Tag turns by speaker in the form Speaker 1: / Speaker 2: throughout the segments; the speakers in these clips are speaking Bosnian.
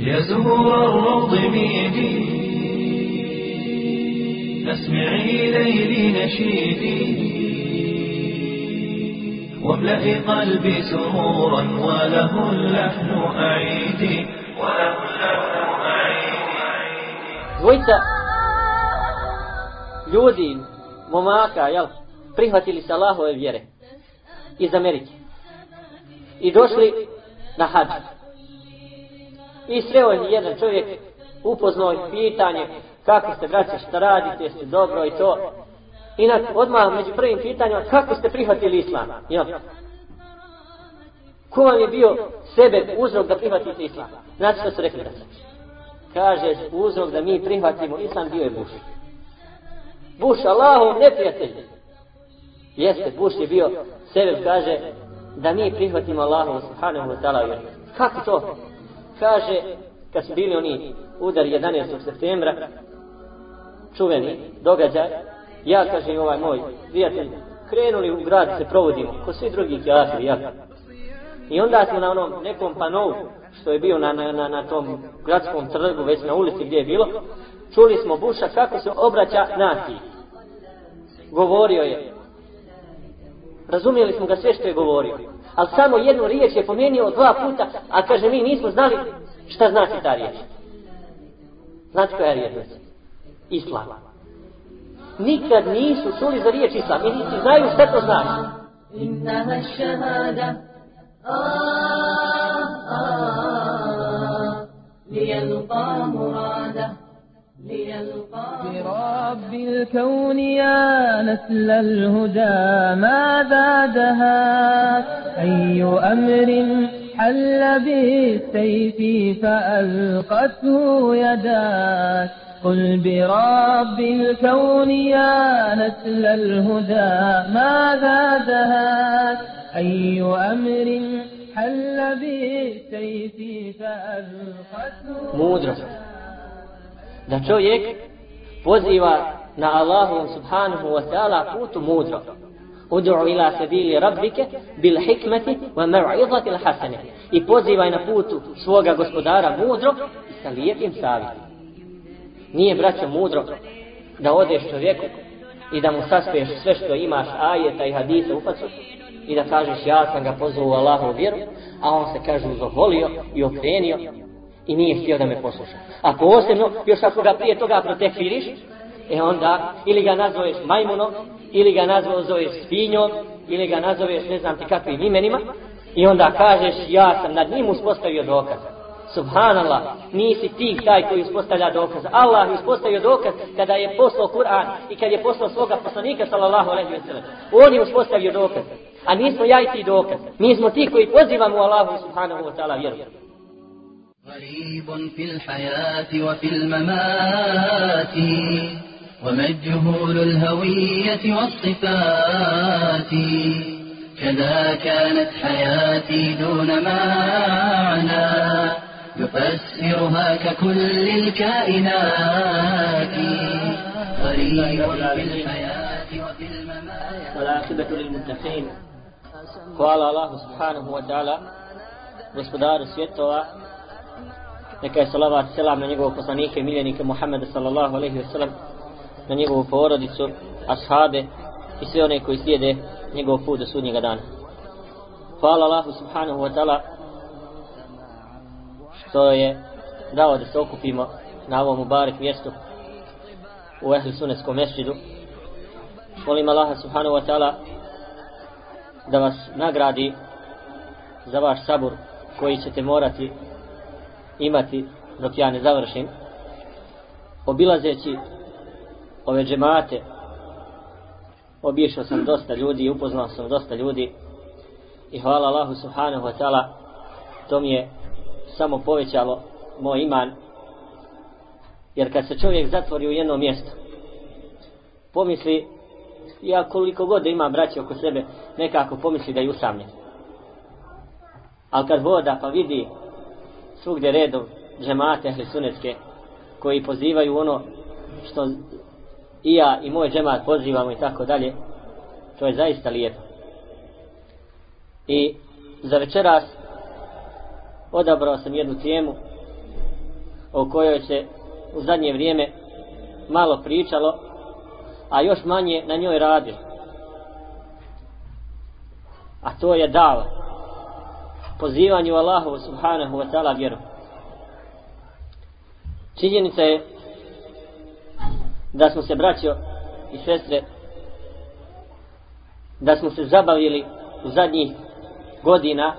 Speaker 1: يا زهور الروض ميدي اسمعي ليلي نشيدي واملئي قلبي سرورا وله اللحن أعيدي وله اللحن أعيدي
Speaker 2: Dvojica ljudi, momaka, jel, prihvatili se Allahove vjere iz Amerike i došli na hađ. I sreo je jedan čovjek upoznao pitanje kako ste braće, šta radite, jeste dobro i to. I na, odmah među prvim pitanjima, kako ste prihvatili islam? Jel? Ko vam je bio sebe uzrok da prihvatite islam? Znači što su rekli braće? Kaže, uzrok da mi prihvatimo islam bio je Bush. Bush, Allahov neprijatelj. Jeste, Bush je bio, sebe kaže, da mi prihvatimo Allahov subhanahu wa ta'ala. Kako to? Kaže, kad su bili oni udar 11. septembra, čuveni događaj, ja kaže ovaj moj prijatelj, krenuli u grad se provodimo, ko svi drugi kjafiri, ja. I onda smo na onom nekom panovu, što je bio na, na, na, na tom gradskom trgu, već na ulici gdje je bilo, čuli smo Buša kako se obraća naciji. Govorio je. Razumijeli smo ga sve što je govorio Ali samo jednu riječ je pomenio dva puta, a kaže mi nismo znali šta znači ta riječ. Znate koja je riječ? Islam. Nikad nisu čuli za riječ Islam i niti znaju šta to znači.
Speaker 3: إنها الشهادة آه آه ليلقى مراده ليلقى
Speaker 4: برب الكون يا نسل الهدى ماذا دهاك أي أمر حل بالسيف فألقته يداك قل برب الكون يا نسل الهدى ماذا دهاك أي أمر حل بالسيف فألقته
Speaker 2: Mudro. Da čovjek poziva na Allahu subhanahu wa ta'ala putu mudro. Udu'u ila sabili rabbike bil hikmeti wa mar'izati al hasane. I pozivaj na putu svoga gospodara mudro i sa lijepim savjetom. Nije braćo mudro da odeš čovjeku i da mu saspeš sve što imaš ajeta i hadisa u facu i da kažeš ja sam ga pozvao u Allahu vjeru, a on se kaže uzoholio i okrenio i nije htio da me posluša. A posebno, još ako ga prije toga protekfiriš, e onda ili ga nazoveš majmunom, ili ga nazoveš svinjom, ili ga nazoveš ne znam ti kakvim imenima, i onda kažeš ja sam nad njim uspostavio dokaz. Subhanallah, nisi ti taj koji uspostavlja dokaz. Allah je uspostavio dokaz kada je poslao Kur'an i kad je poslao svoga poslanika sallallahu alaihi wa sallam. On je uspostavio dokaz. A nismo ja i ti dokaz. Mi smo ti koji pozivamo Allahu subhanahu wa ta'ala vjeru.
Speaker 1: غريب في الحياة وفي الممات وما الجهول الهوية والصفات؟ كذا كانت حياتي دون معنى يفسرها ككل الكائنات. غريب في الحياة وفي الممات.
Speaker 2: والعاقبة للمتقين. قال الله سبحانه وتعالى gospodaru svjetova neka je salavat selam na njegovog poslanike miljenike Muhammeda sallallahu alaihi wa sallam. Na njegovu porodicu, ashabe i sve one koji slijede njegov put do sudnjega dana. Hvala Allahu subhanahu wa ta'ala što je dao da se okupimo na ovom Mubarek mjestu u Ehli Sunetskom mešćidu. Molim Allaha subhanahu wa ta'ala da vas nagradi za vaš sabur koji ćete morati imati dok ja ne završim obilazeći ove džemate. Obišao sam dosta ljudi i upoznao sam dosta ljudi i hvala Allahu subhanahu wa ta'ala to mi je samo povećalo moj iman. Jer kad se čovjek zatvori u jedno mjesto pomisli ja koliko god da ima braće oko sebe nekako pomisli da je usamljen. Ali kad voda pa vidi svugdje redom džemate ehli sunetske koji pozivaju ono što i ja i moj džemat pozivamo i tako dalje to je zaista lijepo i za večeras odabrao sam jednu temu o kojoj se u zadnje vrijeme malo pričalo, a još manje na njoj radilo. A to je dava. Pozivanju Allahu subhanahu wa ta'ala vjeru. Činjenica je da smo se braćo i sestre da smo se zabavili u zadnjih godina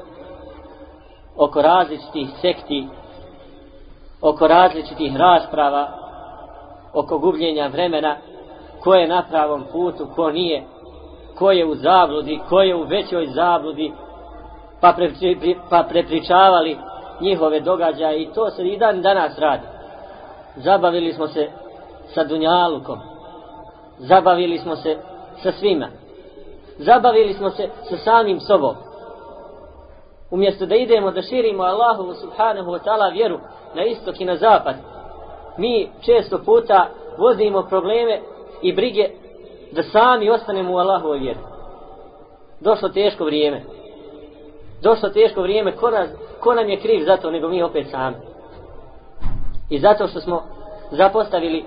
Speaker 2: oko različitih sekti oko različitih rasprava oko gubljenja vremena ko je na pravom putu, ko nije ko je u zabludi, ko je u većoj zabludi pa, pre, pa prepričavali njihove događaje i to se i dan danas radi. Zabavili smo se sa Dunjalukom. Zabavili smo se sa svima. Zabavili smo se sa samim sobom. Umjesto da idemo da širimo Allahu subhanahu wa ta'ala vjeru na istok i na zapad mi često puta vozimo probleme i brige da sami ostanemo u Allahovoj vjeri. Došlo teško vrijeme. Došlo teško vrijeme ko, nas, ko nam je kriv za to nego mi opet sami. I zato što smo zapostavili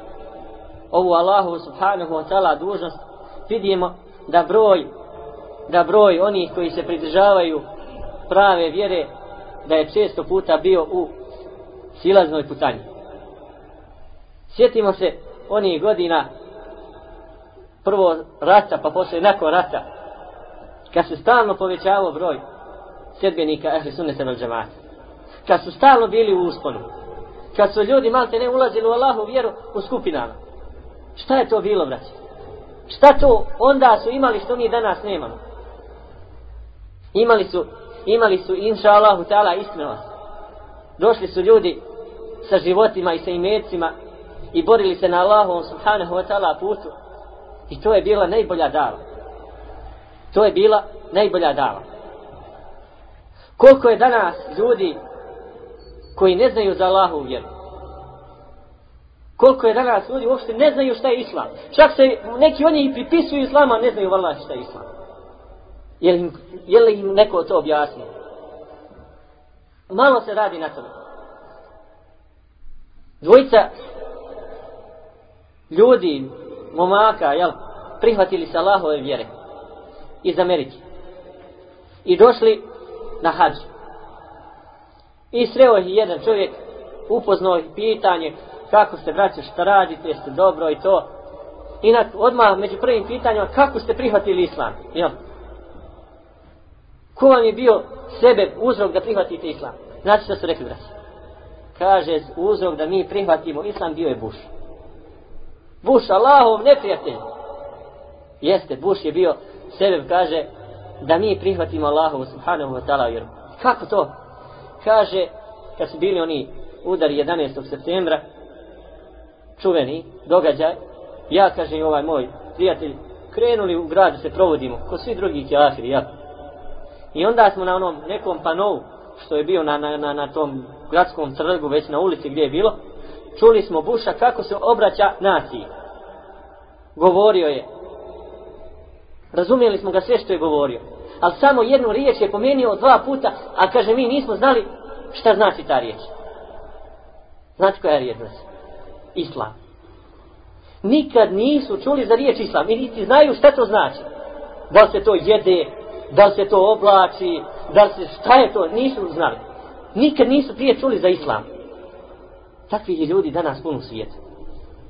Speaker 2: ovu Allahu subhanahu wa ta'ala dužnost vidimo da broj da broj onih koji se pridržavaju prave vjere da je često puta bio u silaznoj putanji. Sjetimo se onih godina prvo rata pa poslije nakon rata kad se stalno povećavao broj sedbenika ehli sunnete vel džemata kad su stalno bili u usponu. Kad su ljudi malte ne ulazili u Allahu vjeru u skupinama šta je to bilo braći šta to onda su imali što mi danas nemamo? Imali su imali su inša Allahu ta'ala iskrenost došli su ljudi sa životima i sa imecima i borili se na Allahu subhanahu wa ta'ala putu. I to je bila najbolja dava. To je bila najbolja dava. Koliko je danas ljudi koji ne znaju za Allahu vjeru? Koliko je danas ljudi uopšte ne znaju šta je islam čak se neki oni i pripisuju islama ne znaju vallaha šta je islam Je li, je li im neko to objasnio? Malo se radi na tome. Dvojica ljudi, momaka, jel, prihvatili se Allahove vjere iz Amerike. I došli na hađ. I sreo ih jedan čovjek, upoznao ih pitanje kako ste braće, šta radite, jeste dobro i to. I na, odmah među prvim pitanjima, kako ste prihvatili islam? Jel? Ko vam je bio sebe uzrok da prihvatite islam? Znači što su rekli braći? Kaže uzrok da mi prihvatimo islam bio je Buš. Buš Allahov neprijatelj. Jeste, Buš je bio sebe kaže da mi prihvatimo Allahov subhanahu wa ta'ala vjeru. Kako to? Kaže kad su bili oni udari 11. septembra čuveni događaj ja kažem ovaj moj prijatelj krenuli u grad se provodimo ko svi drugi kjafiri ja I onda smo na onom nekom panovu, što je bio na, na, na, na tom gradskom trgu, već na ulici gdje je bilo, čuli smo Buša kako se obraća naciji. Govorio je. Razumijeli smo ga sve što je govorio. Ali samo jednu riječ je pomenio dva puta, a kaže mi nismo znali šta znači ta riječ. Znači koja je riječ znači? Islam. Nikad nisu čuli za riječ Islam. I niti znaju šta to znači. Da li se to jede, da li se to oblači, da li se, šta je to, nisu znali. Nikad nisu prije čuli za islam. Takvi je ljudi danas puno svijeta.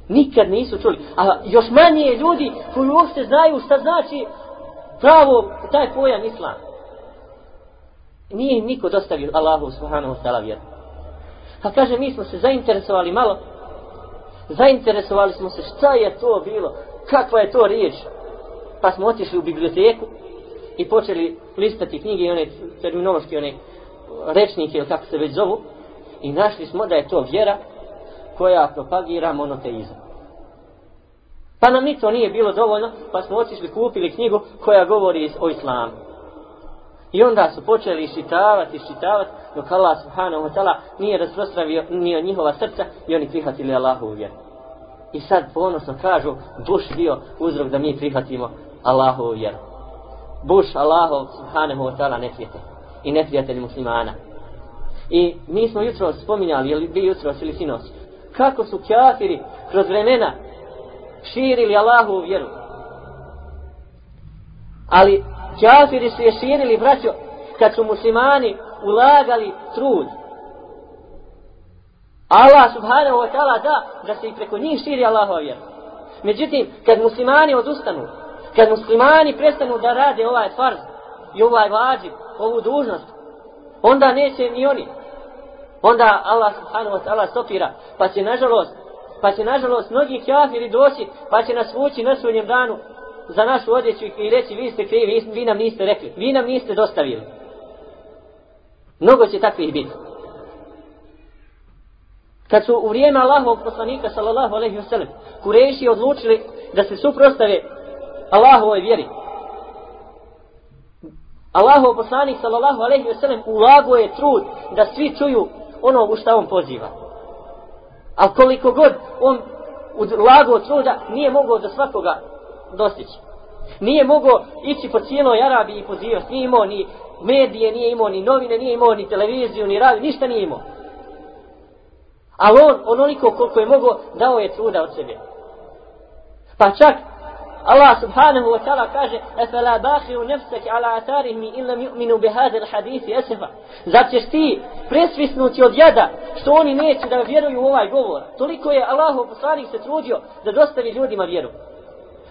Speaker 2: Nikad nisu čuli. A još manje ljudi koji uopšte znaju šta znači pravo taj pojam islam. Nije im niko dostavio Allahu subhanahu wa ta'ala vjeru. Pa kaže, mi smo se zainteresovali malo, zainteresovali smo se šta je to bilo, kakva je to riječ. Pa smo otišli u biblioteku, i počeli listati knjige i one terminološke one rečnike ili kako se već zovu i našli smo da je to vjera koja propagira monoteizam. Pa nam ni to nije bilo dovoljno, pa smo otišli kupili knjigu koja govori o islamu. I onda su počeli iščitavati, iščitavati, dok Allah subhanahu wa ta'ala nije razprostravio ni njihova srca i oni prihvatili Allahu vjeru. I sad ponosno kažu, Bush bio uzrok da mi prihvatimo Allahu vjeru. Buš Allahov subhanahu wa ta'ala neprijatelj i neprijatelj muslimana. I mi smo jutro spominjali, ili bi jutro ili sinoć, kako su kafiri kroz vremena širili Allahu vjeru. Ali kafiri su je širili, braćo, kad su muslimani ulagali trud. Allah subhanahu wa ta'ala da, da se i preko njih širi Allahova vjera. Međutim, kad muslimani odustanu, kad muslimani prestanu da rade ovaj farz i ovaj vađib, ovu dužnost, onda neće ni oni. Onda Allah subhanahu wa ta'ala stopira, pa će nažalost, pa će nažalost mnogi kafiri doći, pa će nas vući na svojnjem danu za našu odjeću i reći vi ste krivi, vi, vi nam niste rekli, vi nam niste dostavili. Mnogo će takvih biti. Kad su u vrijeme Allahovog poslanika sallallahu alejhi ve sellem Kureši odlučili da se suprostave Allahovoj vjeri. Allahov poslanik sallallahu alejhi ve sellem ulago je trud da svi čuju ono u šta on poziva. A koliko god on ulago truda nije mogao da svakoga dostići. Nije mogao ići po cijeloj Arabiji i pozivati. Nije imao ni medije, nije imao ni novine, nije imao ni televiziju, ni radio, ništa nije imao. Ali on, onoliko koliko je mogao, dao je truda od sebe. Pa čak, Allah subhanahu wa ta'ala kaže Efela bahiru nefsek ala atarihim in lam yu'minu bi hadhihi hadisi esefa. Zar ćeš ti presvisnuti od jada što oni neće da vjeruju u ovaj govor? Toliko je Allahu poslanik se trudio da dostavi ljudima vjeru.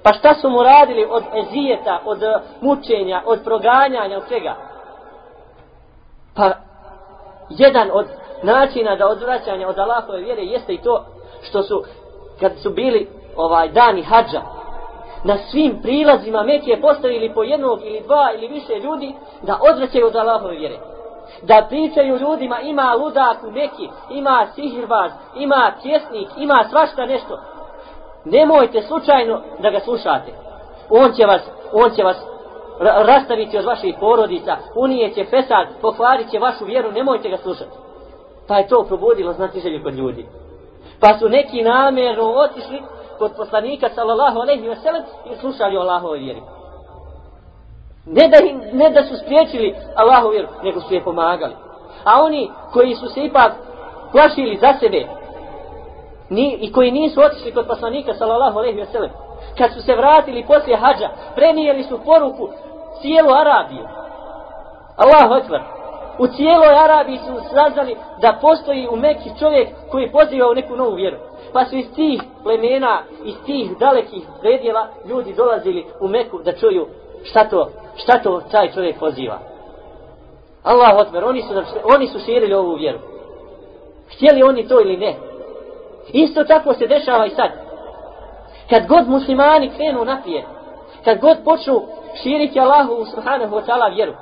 Speaker 2: Pa šta su mu radili od ezijeta, od eh, mučenja, od proganjanja, od čega? Pa jedan od načina da odvraćanja od Allahove vjere jeste i to što su kad su bili ovaj dani hađa na svim prilazima Mekije postavili po jednog ili dva ili više ljudi da odvraćaju od Allahove vjere. Da pričaju ljudima ima ludak u Mekiji, ima sihirbaz, ima tjesnik, ima svašta nešto. Nemojte slučajno da ga slušate. On će vas, on će vas rastaviti od vaših porodica, unijeće fesad, pokvarit će vašu vjeru, nemojte ga slušati. Pa je to probudilo znati želju kod ljudi. Pa su neki namjerno otišli kod poslanika sallallahu alejhi ve sellem i slušali o Allahovoj vjeri. Ne da, im, ne da su spriječili Allahovu vjeru, nego su je pomagali. A oni koji su se ipak plašili za sebe ni, i koji nisu otišli kod poslanika sallallahu alejhi ve sellem, kad su se vratili poslije hađa, prenijeli su poruku cijelu Arabiju. Allahu ekber. U cijeloj Arabiji su saznali da postoji u Mekki čovjek koji poziva u neku novu vjeru. Pa su iz tih plemena, iz tih dalekih predjela ljudi dolazili u Meku da čuju šta to, šta to taj čovjek poziva. Allahu ekber, oni su, oni su širili ovu vjeru. Htjeli oni to ili ne? Isto tako se dešava i sad. Kad god muslimani krenu napije, kad god počnu širiti Allahu subhanahu wa ta'ala vjeru,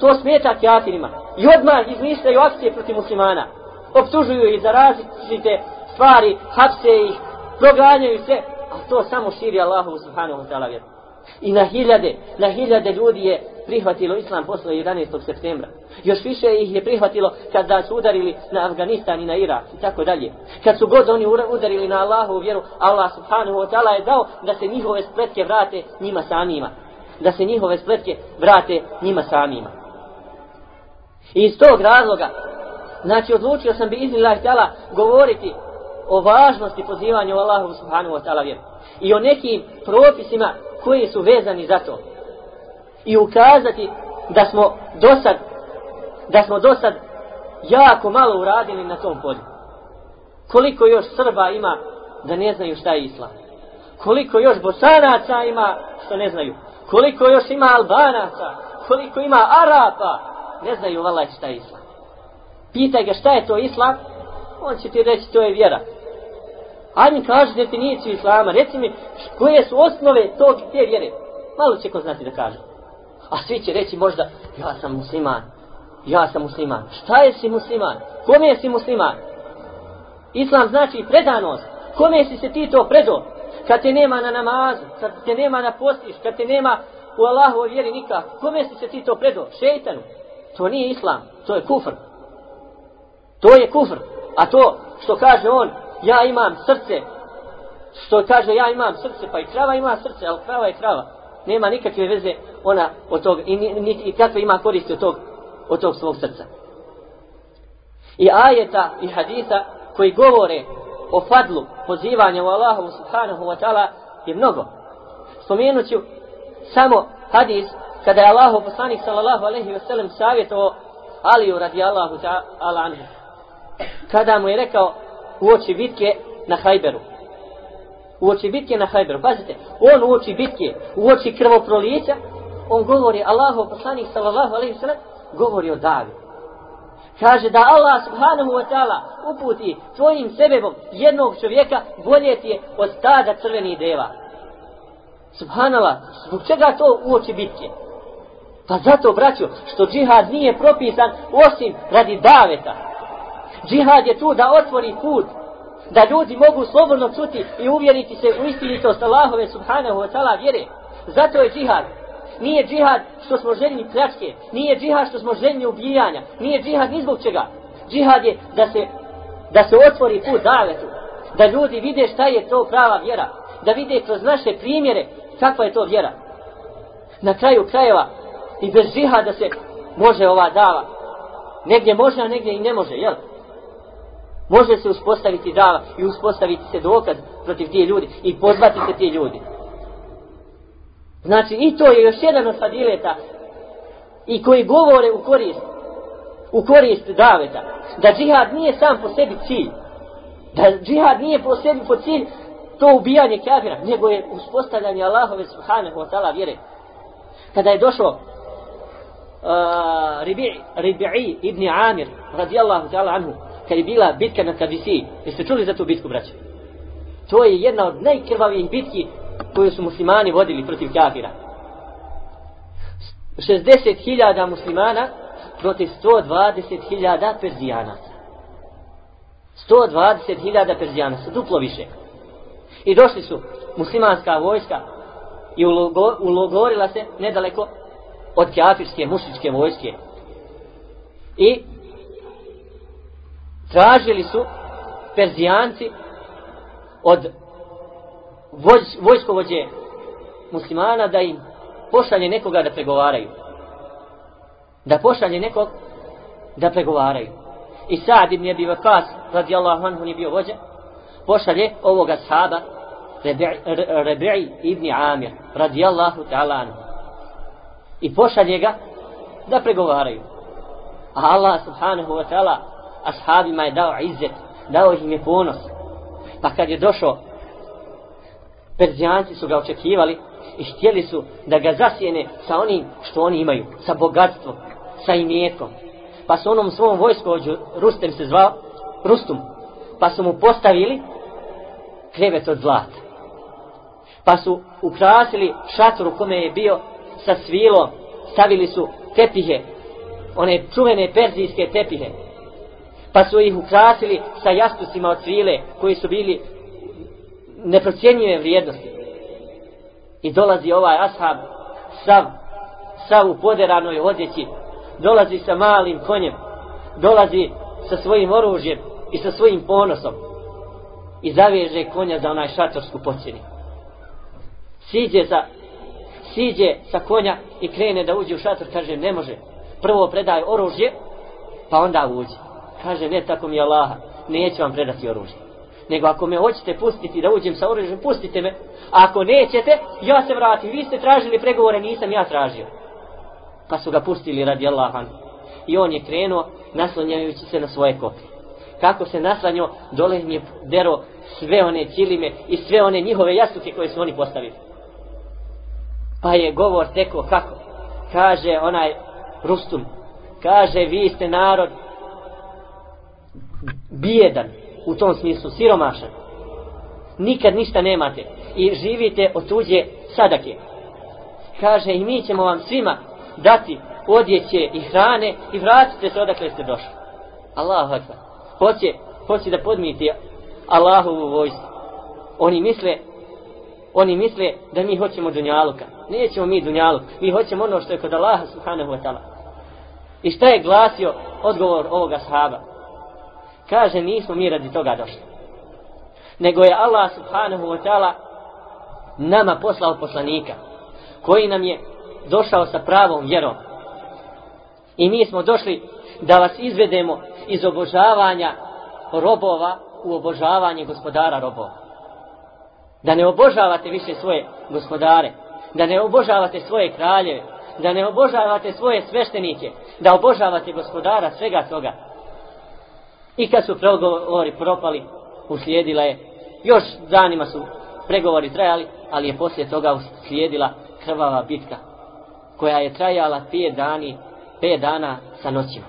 Speaker 2: to smeta kjafirima. I odmah izmišljaju akcije protiv muslimana. Optužuju ih za različite stvari, hapse ih, proganjaju se, a to samo širi Allahu subhanahu wa ta'ala vjeru. I na hiljade, na hiljade ljudi je prihvatilo islam posle 11. septembra. Još više ih je prihvatilo kada su udarili na Afganistan i na Irak i tako dalje. Kad su god oni udarili na Allahu vjeru, Allah subhanahu wa ta'ala je dao da se njihove spletke vrate njima samima. Da se njihove spletke vrate njima samima. I iz tog razloga, znači odlučio sam bi iznillah htjela govoriti o važnosti pozivanja u Allahu subhanahu wa ta'ala vjeru. I o nekim propisima koji su vezani za to. I ukazati da smo do sad, da smo do sad jako malo uradili na tom polju. Koliko još Srba ima da ne znaju šta je Islam. Koliko još Bosanaca ima što ne znaju. Koliko još ima Albanaca. Koliko ima Arapa ne znaju valaj šta je islam. Pitaj ga šta je to islam, on će ti reći to je vjera. Ajde mi kaži definiciju islama, reci mi koje su osnove tog te vjere. Malo će ko znati da kaže. A svi će reći možda, ja sam musliman, ja sam musliman. Šta je si musliman? Kome je si musliman? Islam znači predanost. Kome si se ti to predo? Kad te nema na namazu, kad te nema na postiš, kad te nema u Allahu vjeri nikako. Kome si se ti to predo? Šeitanu. To nije islam, to je kufr. To je kufr. A to što kaže on, ja imam srce, što kaže ja imam srce, pa i krava ima srce, ali krava je krava. Nema nikakve veze ona od tog, i, i, i kakve ima koristi od tog, od tog svog srca. i ajeta i hadisa koji govore o fadlu pozivanja u Allahu subhanahu wa ta'ala je mnogo. Spomenut ću samo hadis kada je Allahu poslanik sallallahu alaihi wa sallam savjetovao Aliju radi Allahu ta'ala anhu. Kada mu je rekao u oči bitke na Hajberu. U oči bitke na Hajberu. Pazite, on u oči bitke, u oči krvoprolijeća, on govori, Allahu poslanik sallallahu alaihi sallam, govori o Davi. Kaže da Allah subhanahu wa ta'ala uputi tvojim sebebom jednog čovjeka bolje ti je od stada crvenih deva. Subhanallah, zbog čega to uoči bitke? Pa zato, braćo, što džihad nije propisan osim radi daveta. Džihad je tu da otvori put, da ljudi mogu slobodno čuti i uvjeriti se u istinitost Allahove subhanahu wa ta'ala vjere. Zato je džihad. Nije džihad što smo željni pljačke, nije džihad što smo željni ubijanja, nije džihad ni zbog čega. Džihad je da se, da se otvori put davetu, da ljudi vide šta je to prava vjera, da vide kroz naše primjere kakva je to vjera. Na kraju krajeva i bez džihada se može ova dava. Negdje može, a negdje i ne može, jel? Može se uspostaviti dava i uspostaviti se dokaz protiv tije ljudi i pozvati se tije ljudi. Znači i to je još jedan od fadileta i koji govore u korist u korist daveta da džihad nije sam po sebi cilj. Da džihad nije po sebi po cilj to ubijanje kafira nego je uspostavljanje Allahove subhanahu wa ta'ala vjere. Kada je došao uh, Ribi'i Ribi ibn Amir radijallahu ta'ala anhu kad je bila bitka na Kadisi jeste čuli za tu bitku braće to je jedna od najkrvavijih bitki koju su muslimani vodili protiv kafira. 60.000 muslimana protiv 120.000 perzijanaca. 120.000 perzijanaca, duplo više. I došli su muslimanska vojska i ulogorila se nedaleko od kafirske mušičke vojske. I tražili su perzijanci od voj, vojskovođe muslimana da im pošalje nekoga da pregovaraju. Da pošalje nekog da pregovaraju. I Sa'd ibn Abi Waqqas radijallahu anhu nije bio vođa, pošalje ovoga sahaba Rabi'i ibn Amir radijallahu ta'ala anhu. I pošalje ga da pregovaraju. A Allah subhanahu wa ta'ala ashabima je dao izzet, dao im je ponos. Pa kad je došao Perzijanci su ga očekivali i htjeli su da ga zasijene sa onim što oni imaju, sa bogatstvom, sa imetkom. Pa su onom svom vojskovođu, Rustem se zvao, Rustum, pa su mu postavili krevet od zlata. Pa su ukrasili šatoru kome je bio sa svilom, stavili su tepihe, one čuvene perzijske tepihe. Pa su ih ukrasili sa jastusima od svile koji su bili neprocjenjive vrijednosti. I dolazi ovaj ashab sav, sav u poderanoj odjeći, dolazi sa malim konjem, dolazi sa svojim oružjem i sa svojim ponosom i zaveže konja za onaj šatorsku pocjeni. Siđe sa, siđe sa konja i krene da uđe u šator, kaže ne može. Prvo predaj oružje, pa onda uđe. Kaže ne tako mi Allaha, neću vam predati oružje nego ako me hoćete pustiti da uđem sa oružjem, pustite me. A ako nećete, ja se vratim. Vi ste tražili pregovore, nisam ja tražio. Pa su ga pustili radi Allaha. I on je krenuo, naslanjajući se na svoje koplje. Kako se naslanjao, dole im je dero sve one cilime i sve one njihove jastuke koje su oni postavili. Pa je govor teko kako? Kaže onaj Rustum, kaže vi ste narod bijedan, u tom smislu siromašan. Nikad ništa nemate i živite od tuđe sadake. Kaže i mi ćemo vam svima dati odjeće i hrane i vratite se odakle ste došli. Allahu akbar. Hoće, hoće da podmiti Allahovu vojsku. Oni misle oni misle da mi hoćemo dunjaluka. Nećemo mi dunjaluk. Mi hoćemo ono što je kod Allaha subhanahu wa ta'ala. I šta je glasio odgovor ovoga sahaba? Kaže, nismo mi radi toga došli. Nego je Allah subhanahu wa ta'ala nama poslao poslanika koji nam je došao sa pravom vjerom. I mi smo došli da vas izvedemo iz obožavanja robova u obožavanje gospodara robova. Da ne obožavate više svoje gospodare, da ne obožavate svoje kraljeve, da ne obožavate svoje sveštenike, da obožavate gospodara svega toga. I kad su pregovori propali, uslijedila je, još danima su pregovori trajali, ali je poslije toga uslijedila krvava bitka, koja je trajala pet dani, pet dana sa noćima.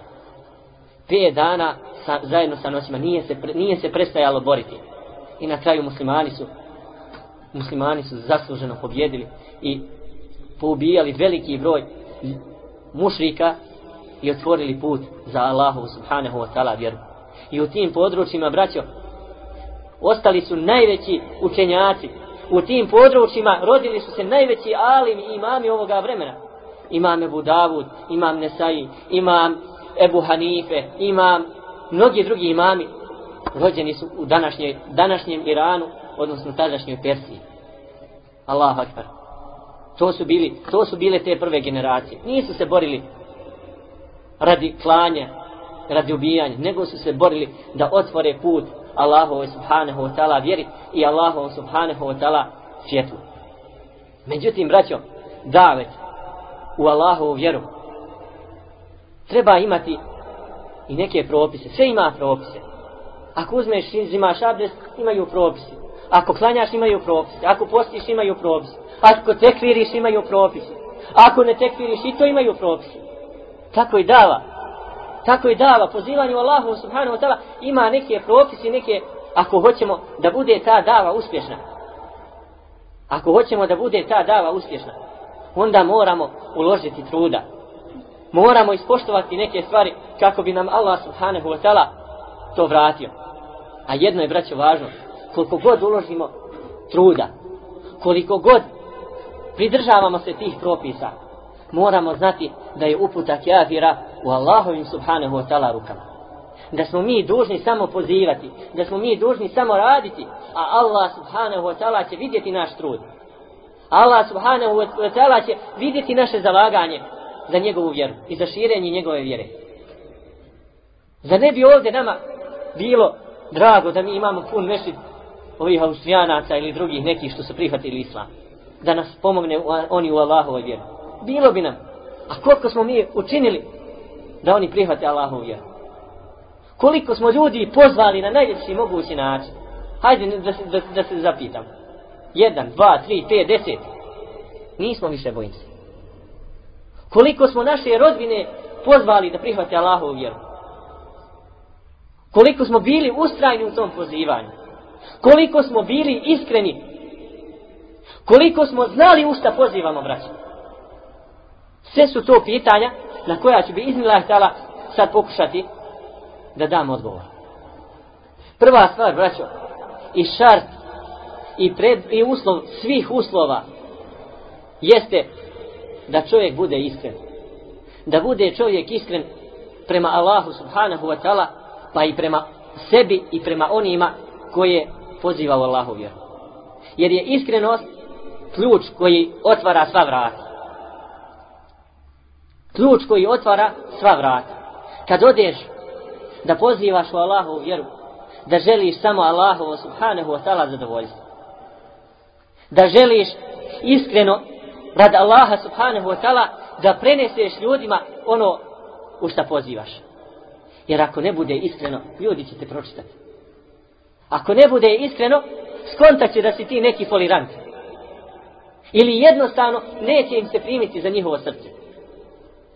Speaker 2: Pet dana sa, zajedno sa noćima, nije se, nije se prestajalo boriti. I na kraju muslimani su muslimani su zasluženo pobjedili i poubijali veliki broj mušrika i otvorili put za Allahu subhanahu wa ta'ala vjeru. I u tim područjima, braćo, ostali su najveći učenjaci. U tim područjima rodili su se najveći alim i imami ovoga vremena. Imam Ebu Davud, imam Nesai, imam Ebu Hanife, imam mnogi drugi imami. Rođeni su u današnje, današnjem Iranu, odnosno tadašnjoj Persiji. Allahu akbar. To su bili, to su bile te prve generacije. Nisu se borili radi klanja, radi ubijanja, nego su se borili da otvore put Allahu subhanahu wa ta'ala vjeri i Allahu subhanahu wa ta'ala svjetlu. Međutim, braćo, davet u Allahu vjeru treba imati i neke propise. Sve ima propise. Ako uzmeš, zimaš abdest, imaju propise. Ako klanjaš, imaju propise. Ako postiš, imaju propise. Ako tekviriš, imaju propise. Ako ne tekviriš, i to imaju propise. Tako i dava. Tako i dava. Pozivanju Allahu subhanahu wa ta'ala ima neke propise, neke, ako hoćemo da bude ta dava uspješna. Ako hoćemo da bude ta dava uspješna, onda moramo uložiti truda. Moramo ispoštovati neke stvari kako bi nam Allah subhanahu wa ta'ala to vratio. A jedno je, braćo, važno. Koliko god uložimo truda, koliko god pridržavamo se tih propisa, moramo znati da je uputa jahira u Allahovim subhanahu wa ta'ala rukama. Da smo mi dužni samo pozivati, da smo mi dužni samo raditi, a Allah subhanahu wa ta'ala će vidjeti naš trud. Allah subhanahu wa ta'ala će vidjeti naše zalaganje za njegovu vjeru i za širenje njegove vjere. Za ne bi ovdje nama bilo drago da mi imamo pun mešid ovih austrijanaca ili drugih nekih što su prihvatili islam. Da nas pomogne oni u Allahovoj vjeru. Bilo bi nam. A koliko smo mi učinili da oni prihvate Allahovu vjeru? Koliko smo ljudi pozvali na najljepši mogući način? Hajde da, da, da se zapitam. Jedan, dva, tri, pet, deset. Nismo više bojim se. Koliko smo naše rodbine pozvali da prihvate Allahovu vjeru? Koliko smo bili ustrajni u tom pozivanju? Koliko smo bili iskreni? Koliko smo znali u šta pozivamo, braća. Sve su to pitanja na koja ću bi iznila htjela sad pokušati da dam odgovor. Prva stvar, braćo, i šart i, pred, i uslov svih uslova jeste da čovjek bude iskren. Da bude čovjek iskren prema Allahu subhanahu wa ta'ala pa i prema sebi i prema onima koje poziva u Allahu vjeru. Jer je iskrenost ključ koji otvara sva vrata. Ključ koji otvara sva vrata. Kad odeš da pozivaš u Allahovu vjeru, da želiš samo Allahovo subhanahu wa ta'ala zadovoljstvo. Da želiš iskreno rad Allaha subhanahu wa ta'ala da preneseš ljudima ono u šta pozivaš. Jer ako ne bude iskreno, ljudi će te pročitati. Ako ne bude iskreno, skontaće da si ti neki folirant. Ili jednostavno neće im se primiti za njihovo srce.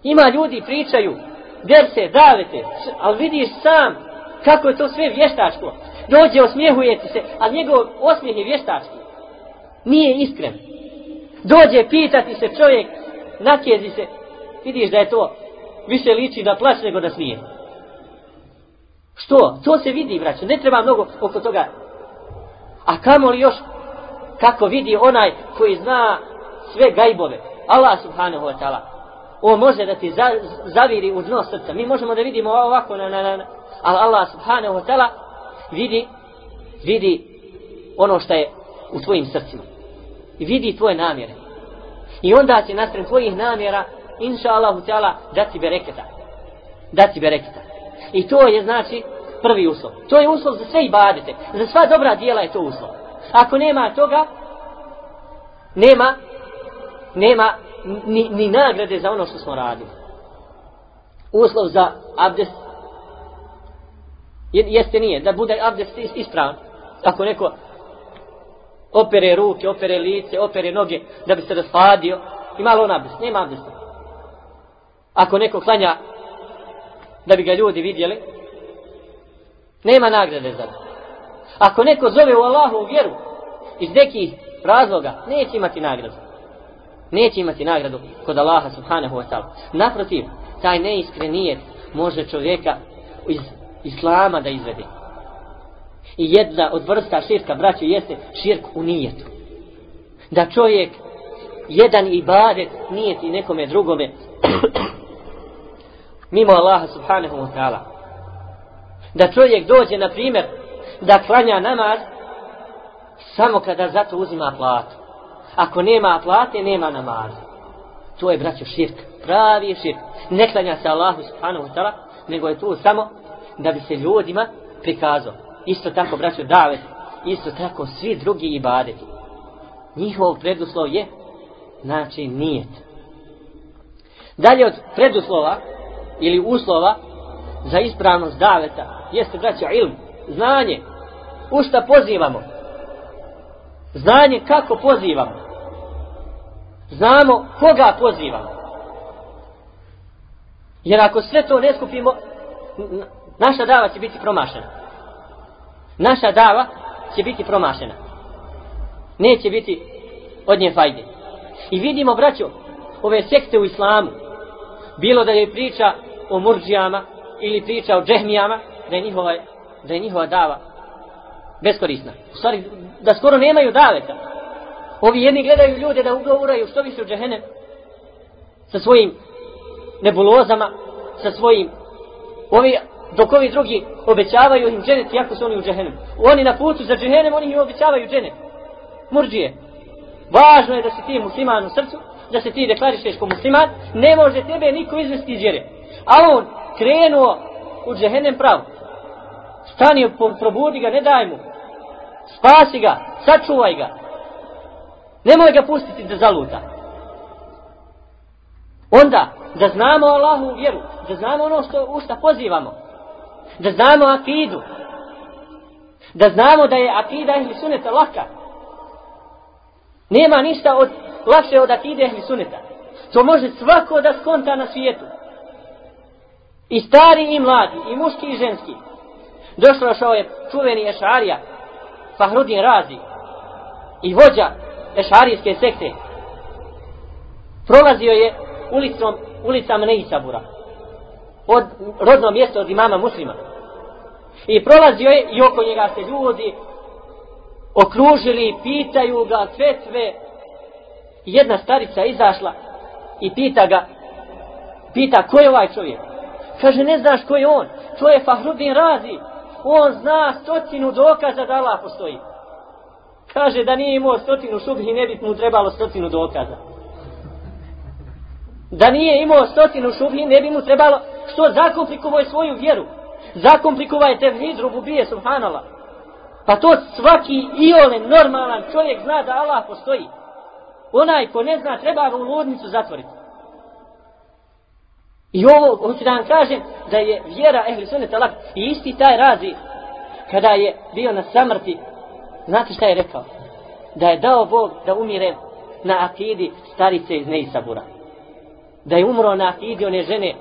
Speaker 2: Ima ljudi pričaju, derse, davete, ali vidiš sam kako je to sve vještačko. Dođe, osmijehuje ti se, ali njegov osmijeh je vještački. Nije iskren. Dođe, pitati se čovjek, nakjezi se, vidiš da je to više liči da plaće nego da smije. Što? To se vidi, braćo. Ne treba mnogo oko toga. A kamo li još kako vidi onaj koji zna sve gajbove. Allah subhanahu wa ta'ala. On može da ti za, zaviri u dno srca. Mi možemo da vidimo ovako na, na, na, na. Ali Allah subhanahu wa ta'ala vidi, vidi ono što je u tvojim srcima. I vidi tvoje namjere. I onda će nastrem tvojih namjera, inša Allahu ta'ala, dati bereketa. dati bereketa. I to je znači prvi uslov. To je uslov za sve ibadete. Za sva dobra dijela je to uslov. Ako nema toga, nema, nema ni, ni nagrade za ono što smo radili. Uslov za abdest jeste nije, da bude abdest ispravan. Ako neko opere ruke, opere lice, opere noge, da bi se rashladio, ima li on abdest? Nema abdesta. Ako neko klanja da bi ga ljudi vidjeli, nema nagrade za to. Ako neko zove u Allahu u vjeru iz nekih razloga, neće imati nagradu. Neće imati nagradu kod Allaha subhanahu wa ta'ala. Naprotiv, taj neiskren može čovjeka iz islama da izvede. I jedna od vrsta širka, braće, jeste širk u nijetu. Da čovjek jedan ibadet nijeti nekome drugome mimo Allaha subhanahu wa ta'ala. Da čovjek dođe, na primjer, da klanja namaz samo kada zato uzima platu. Ako nema plate, nema namaza. To je, braćo, širk. Pravi širk. Ne klanja se Allahu subhanahu wa ta'ala, nego je to samo da bi se ljudima prikazao. Isto tako, braćo, davet. Isto tako, svi drugi ibadeti. Njihov preduslov je, znači, nijet. Dalje od preduslova, ili uslova, za ispravnost daveta, jeste, braćo, ilm, znanje. U šta pozivamo? Znanje kako pozivamo. Znamo koga pozivamo. Jer ako sve to ne skupimo, naša dava će biti promašena. Naša dava će biti promašena. Neće biti od nje fajde. I vidimo, braćo, ove sekte u islamu, bilo da je priča o murđijama ili priča o džehmijama, da je njihova, da je njihova dava beskorisna. U stvari, da skoro nemaju daveta. Ovi jedni gledaju ljude da ugovoraju što više u džehennem sa svojim nebulozama, sa svojim ovi dok ovi drugi obećavaju im dženet iako su oni u džehennem. Oni na putu za džehennem, oni im obećavaju dženet. Murđije. Važno je da si ti musliman u srcu, da se ti deklarišeš ko musliman, ne može tebe niko izvesti iz vjere. A on krenuo u džehennem pravo. Stani, probudi ga, ne daj mu. Spasi ga, sačuvaj ga. Nemoj ga pustiti da zaluta. Onda, da znamo Allahu vjeru, da znamo ono što u šta pozivamo, da znamo akidu, da znamo da je akida ehli suneta laka. Nema ništa od, lakše od akide ehli suneta. To može svako da skonta na svijetu. I stari i mladi, i muški i ženski. Došlo što je čuveni Ešarija, Fahrudin Razi, i vođa Ešarijske sekte. Prolazio je ulicom, ulicama Neisabura od rodno mjesto od imama muslima. I prolazio je i oko njega se ljudi okružili, pitaju ga fetve. Jedna starica izašla i pita ga, pita ko je ovaj čovjek? Kaže, ne znaš ko je on? To je Fahrudin Razi. On zna stotinu dokaza da Allah postoji. Kaže da nije imao stotinu šubhi, ne bi mu trebalo stotinu dokaza. Da nije imao stotinu šubhi, ne bi mu trebalo što zakomplikovao je svoju vjeru. Zakomplikovao je tevhid rububije, subhanallah. Pa to svaki iole normalan čovjek zna da Allah postoji. Onaj ko ne zna, treba ga u ludnicu zatvoriti. I ovo, hoću da vam kažem, da je vjera ehli sunneta lak i isti taj razi, kada je bio na samrti, znate šta je rekao? Da je dao Bog da umire na akidi starice iz Neisabura. Da je umro na akidi one žene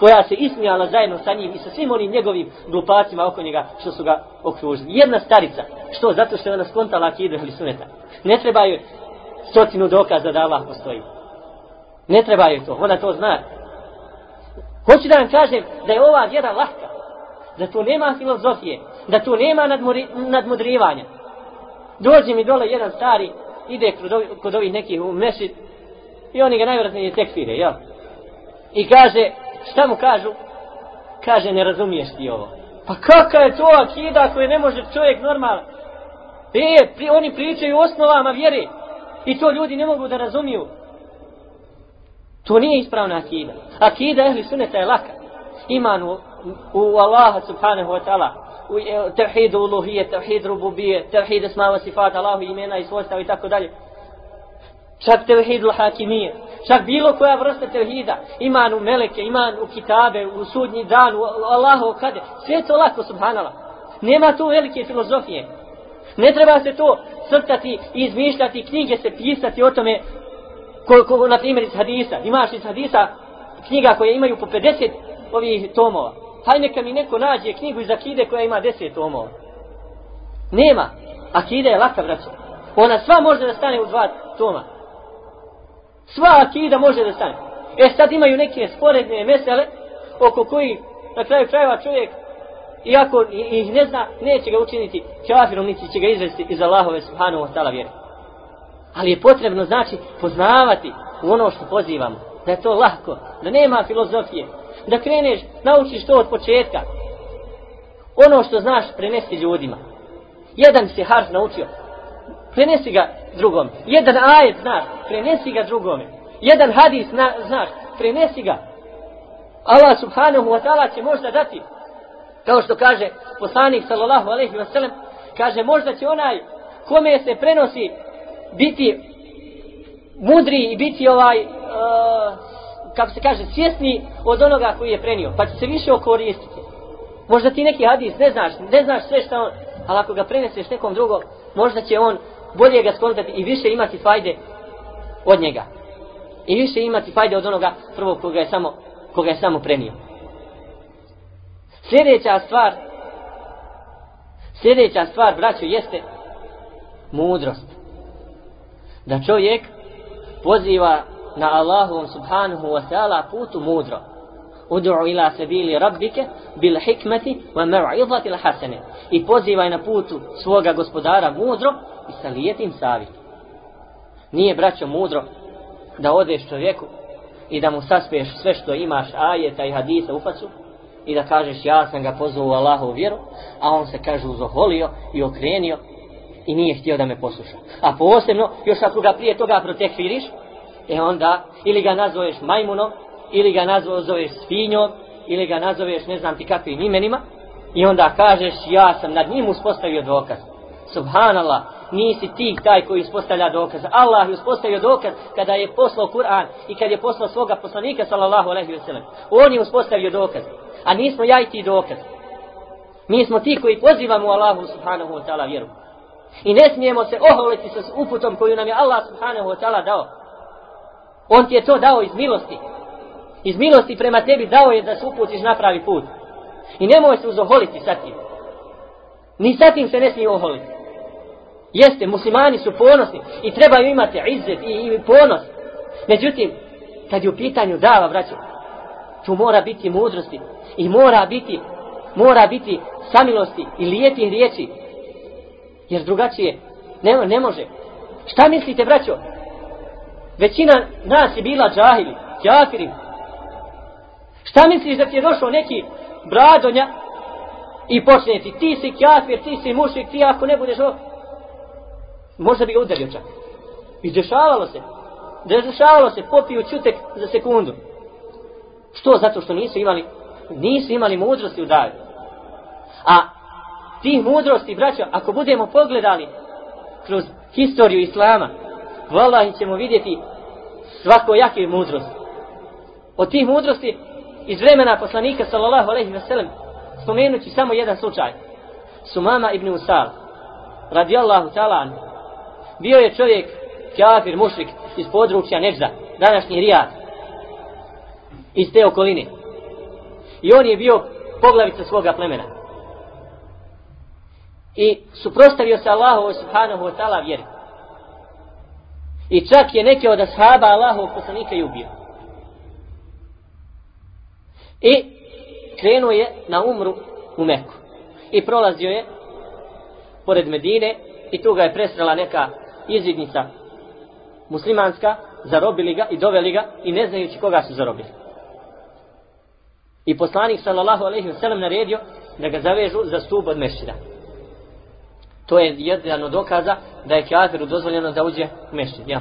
Speaker 2: koja se ismijala zajedno sa njim i sa svim onim njegovim glupacima oko njega što su ga okružili. Jedna starica, što? Zato što je ona skontala akidu ili suneta. Ne treba joj stotinu dokaza da Allah postoji. Ne treba joj to, ona to zna. Hoću da vam kažem da je ova vjera lahka, da to nema filozofije, da tu nema nadmuri, nadmudrivanja. Dođe mi dole jedan stari, ide kod kod ovih nekih u mešit i oni ga najvratnije tekfire, jel? I kaže, Šta mu kažu? Kaže, ne razumiješ ti ovo. Pa kakva je to akida koje ne može čovjek normalno? E, pri, oni pričaju osnovama vjere. I to ljudi ne mogu da razumiju. To nije ispravna akida. Akida ehli suneta je laka. iman u, u Allaha subhanahu wa ta'ala, tevhid uluhije, tevhid rububije, tevhid esma sifata, sifat, Allahu imena i svojstava i tako dalje. Čak tevhid hakimije, čak bilo koja vrsta tevhida, iman u meleke, iman u kitabe, u sudnji dan, u Allahu kade, sve to lako subhanallah. Nema tu velike filozofije. Ne treba se to crtati i izmišljati, knjige se pisati o tome, ko, ko, na primjer iz hadisa. Imaš iz hadisa knjiga koje imaju po 50 ovih tomova. Haj neka mi neko nađe knjigu iz akide koja ima 10 tomova. Nema. Akida je laka, braćo. Ona sva može da stane u dva toma. Sva akida može da stane. E sad imaju neke sporedne mesele oko koji na kraju krajeva čovjek iako ih ne zna, neće ga učiniti kafirom, niti će ga izvesti iz Allahove subhanahu wa ta'ala vjeri. Ali je potrebno, znači, poznavati u ono što pozivamo. Da je to lahko, da nema filozofije. Da kreneš, naučiš to od početka. Ono što znaš, prenesi ljudima. Jedan si harf naučio, prenesi ga drugom. Jedan ajet znaš, prenesi ga drugome. Jedan hadis na, znaš, prenesi ga. Allah subhanahu wa ta'ala će možda dati Kao što kaže poslanik sallallahu alaihi wa sellem, kaže možda će onaj kome se prenosi biti mudri i biti ovaj uh, kako se kaže svjesni od onoga koji je prenio, pa će se više okoristiti. Možda ti neki hadis ne znaš, ne znaš sve što on, ali ako ga preneseš nekom drugom, možda će on bolje ga skontati i više imati fajde od njega. I više imati fajde od onoga prvog koga je samo, koga je samo prenio. Sljedeća stvar, sljedeća stvar, braćo, jeste mudrost. Da čovjek poziva na Allahovom subhanahu wa ta'ala putu mudro. Udu'u ila sabili rabbike bil hikmeti wa mar'izati il hasene. I pozivaj na putu svoga gospodara mudro i sa lijepim savjetom. Nije, braćo, mudro da odeš čovjeku i da mu saspiješ sve što imaš ajeta i hadisa u facu, i da kažeš ja sam ga pozvao u Allahovu vjeru, a on se kaže uzoholio i okrenio i nije htio da me posluša. A posebno, još ako ga prije toga protekfiriš, e onda ili ga nazoveš majmunom, ili ga nazoveš svinjom, ili ga nazoveš ne znam ti kakvim imenima, i onda kažeš ja sam nad njim uspostavio dokaz. Subhanallah, nisi ti taj koji uspostavlja dokaz. Allah je uspostavio dokaz kada je poslao Kur'an i kad je poslao svoga poslanika sallallahu alaihi wa sallam. On je uspostavio dokaz a nismo ja i ti dokaz. Mi smo ti koji pozivamo Allahu subhanahu wa ta'ala vjeru. I ne smijemo se oholiti sa uputom koju nam je Allah subhanahu wa ta'ala dao. On ti je to dao iz milosti. Iz milosti prema tebi dao je da se uputiš na pravi put. I nemoj se uzoholiti sa tim. Ni sa tim se ne smije oholiti. Jeste, muslimani su ponosni i trebaju imati izzet i, i ponos. Međutim, kad je u pitanju dava, braćo, tu mora biti mudrosti i mora biti mora biti samilosti i lijepih riječi jer drugačije ne, ne može šta mislite braćo većina nas je bila džahili džafiri šta misliš da ti je došao neki bradonja i počne ti ti si kjafir, ti si mušik ti ako ne budeš ovo možda bi ga udario čak. I dešavalo se. Dešavalo se popiju čutek za sekundu. Što zato što nisu imali nisu imali mudrosti u davi. A ti mudrosti, braćo, ako budemo pogledali kroz historiju Islama, vallahi ćemo vidjeti svako jake mudrosti. Od tih mudrosti iz vremena poslanika sallallahu alejhi ve sellem spomenući samo jedan slučaj. Sumama ibn Usal radijallahu ta'ala bio je čovjek kafir, mušrik iz područja Nežda, današnji Rijad iz te okoline. I on je bio poglavica svoga plemena. I suprostavio se Allahu subhanahu wa ta'ala vjeri. I čak je neke od ashaba Allahov poslanika i ubio. I krenuo je na umru u Meku. I prolazio je pored Medine i tu ga je presrela neka izvidnica muslimanska, zarobili ga i doveli ga i ne znajući koga su zarobili. I poslanik sallallahu alejhi ve sellem naredio da ga zavežu za stup od mešćida. To je jedan od dokaza da je kafiru dozvoljeno da uđe u mešćid. Ja.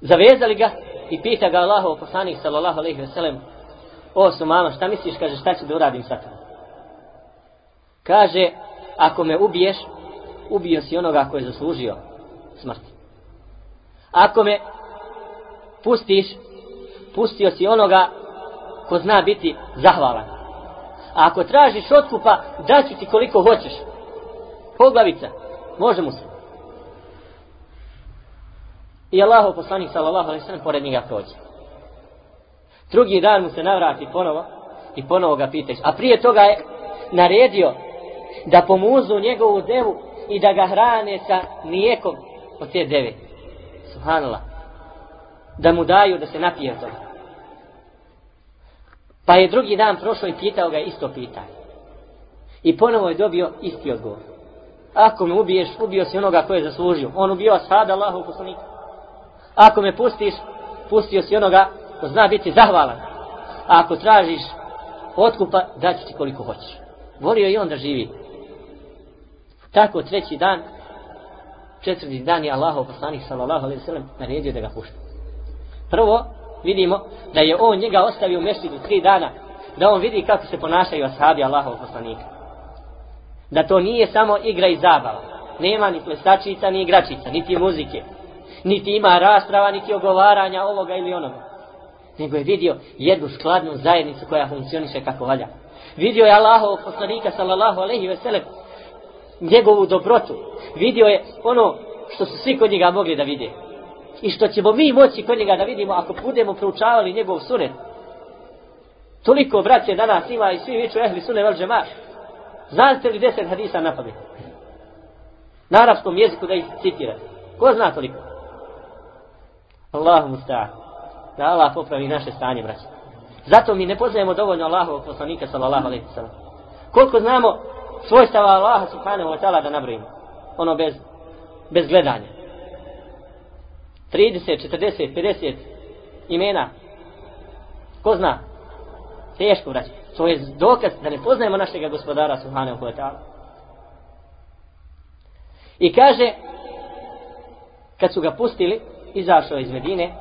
Speaker 2: Zavezali ga i pita ga Allahov poslanik sallallahu alejhi ve sellem o su mama, šta misliš, kaže, šta ću da uradim sa tobom? Kaže, ako me ubiješ, ubio si onoga ko je zaslužio smrt. Ako me pustiš, pustio si onoga ko zna biti zahvalan. A ako tražiš otkupa, daću ti koliko hoćeš. Poglavica, može muslim. I Allahov poslanik sallallahu alejhi ve sellem pored njega prođe. Drugi dan mu se navrati ponovo i ponovo ga pitaš. A prije toga je naredio da pomuzu njegovu devu i da ga hrane sa mlijekom od te deve. Subhanallah. Da mu daju da se napije od toga. Pa je drugi dan prošao i pitao ga isto pitanje. I ponovo je dobio isti odgovor. Ako me ubiješ, ubio si onoga koje je zaslužio. On ubio sada Allahu poslanika. Ako me pustiš, pustio si onoga ko zna biti zahvalan. A ako tražiš otkupa, daću ti koliko hoćeš. Volio je on da živi. Tako treći dan, četvrti dan je Allahov poslanik sallallahu alaihi sallam naredio da ga pušta. Prvo, vidimo da je on njega ostavio u meštidu tri dana, da on vidi kako se ponašaju ashabi Allahov poslanika. Da to nije samo igra i zabava. Nema ni plesačica, ni igračica, niti muzike. Niti ima rasprava, niti ogovaranja ovoga ili onoga. Nego je vidio jednu skladnu zajednicu koja funkcioniše kako valja. Vidio je Allahov poslanika sallallahu alaihi ve sellem njegovu dobrotu. Vidio je ono što su svi kod njega mogli da vide. I što ćemo mi moći kod njega da vidimo ako budemo proučavali njegov sunet. Toliko braće danas ima i svi viču ehli sunet vel džemaš Znate li deset hadisa na pamet? Na arapskom jeziku da ih citira. Ko zna toliko? Allahu musta. Da Allah popravi naše stanje, braće. Zato mi ne poznajemo dovoljno Allahovog poslanika sallallahu alejhi ve sellem. Koliko znamo svojstava Allaha subhanahu wa ta'ala da nabrojimo. Ono bez, bez gledanja. 30, 40, 50 imena. Ko zna? Teško, braće. To je dokaz da ne poznajemo našeg gospodara subhanahu wa ta'ala. I kaže, kad su ga pustili, izašao iz Medine,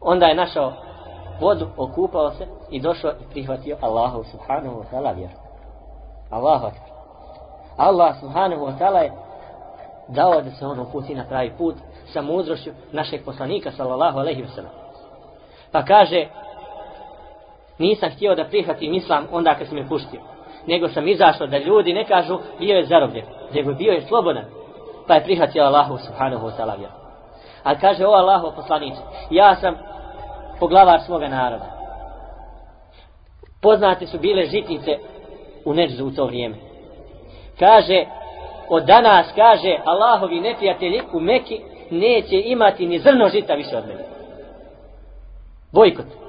Speaker 2: onda je našao vodu, okupao se i došao i prihvatio Allahu subhanahu wa ta'ala vjeru. Allahu akbar. Allah subhanahu wa ta'ala je dao da se on uputi na pravi put sa mudrošću našeg poslanika sallallahu alaihi wa sallam. Pa kaže nisam htio da prihvatim islam onda kad sam me puštio. Nego sam izašao da ljudi ne kažu bio je zarobljen. Nego bio je slobodan. Pa je prihvatio Allahu subhanahu wa ta'ala vjeru. Ali kaže o Allahu poslaniče ja sam poglavar svoga naroda. Poznate su bile žitnice u Neđzu u to vrijeme. Kaže, od danas kaže Allahovi neprijatelji u Meki neće imati ni zrno žita više od mene. Bojkot.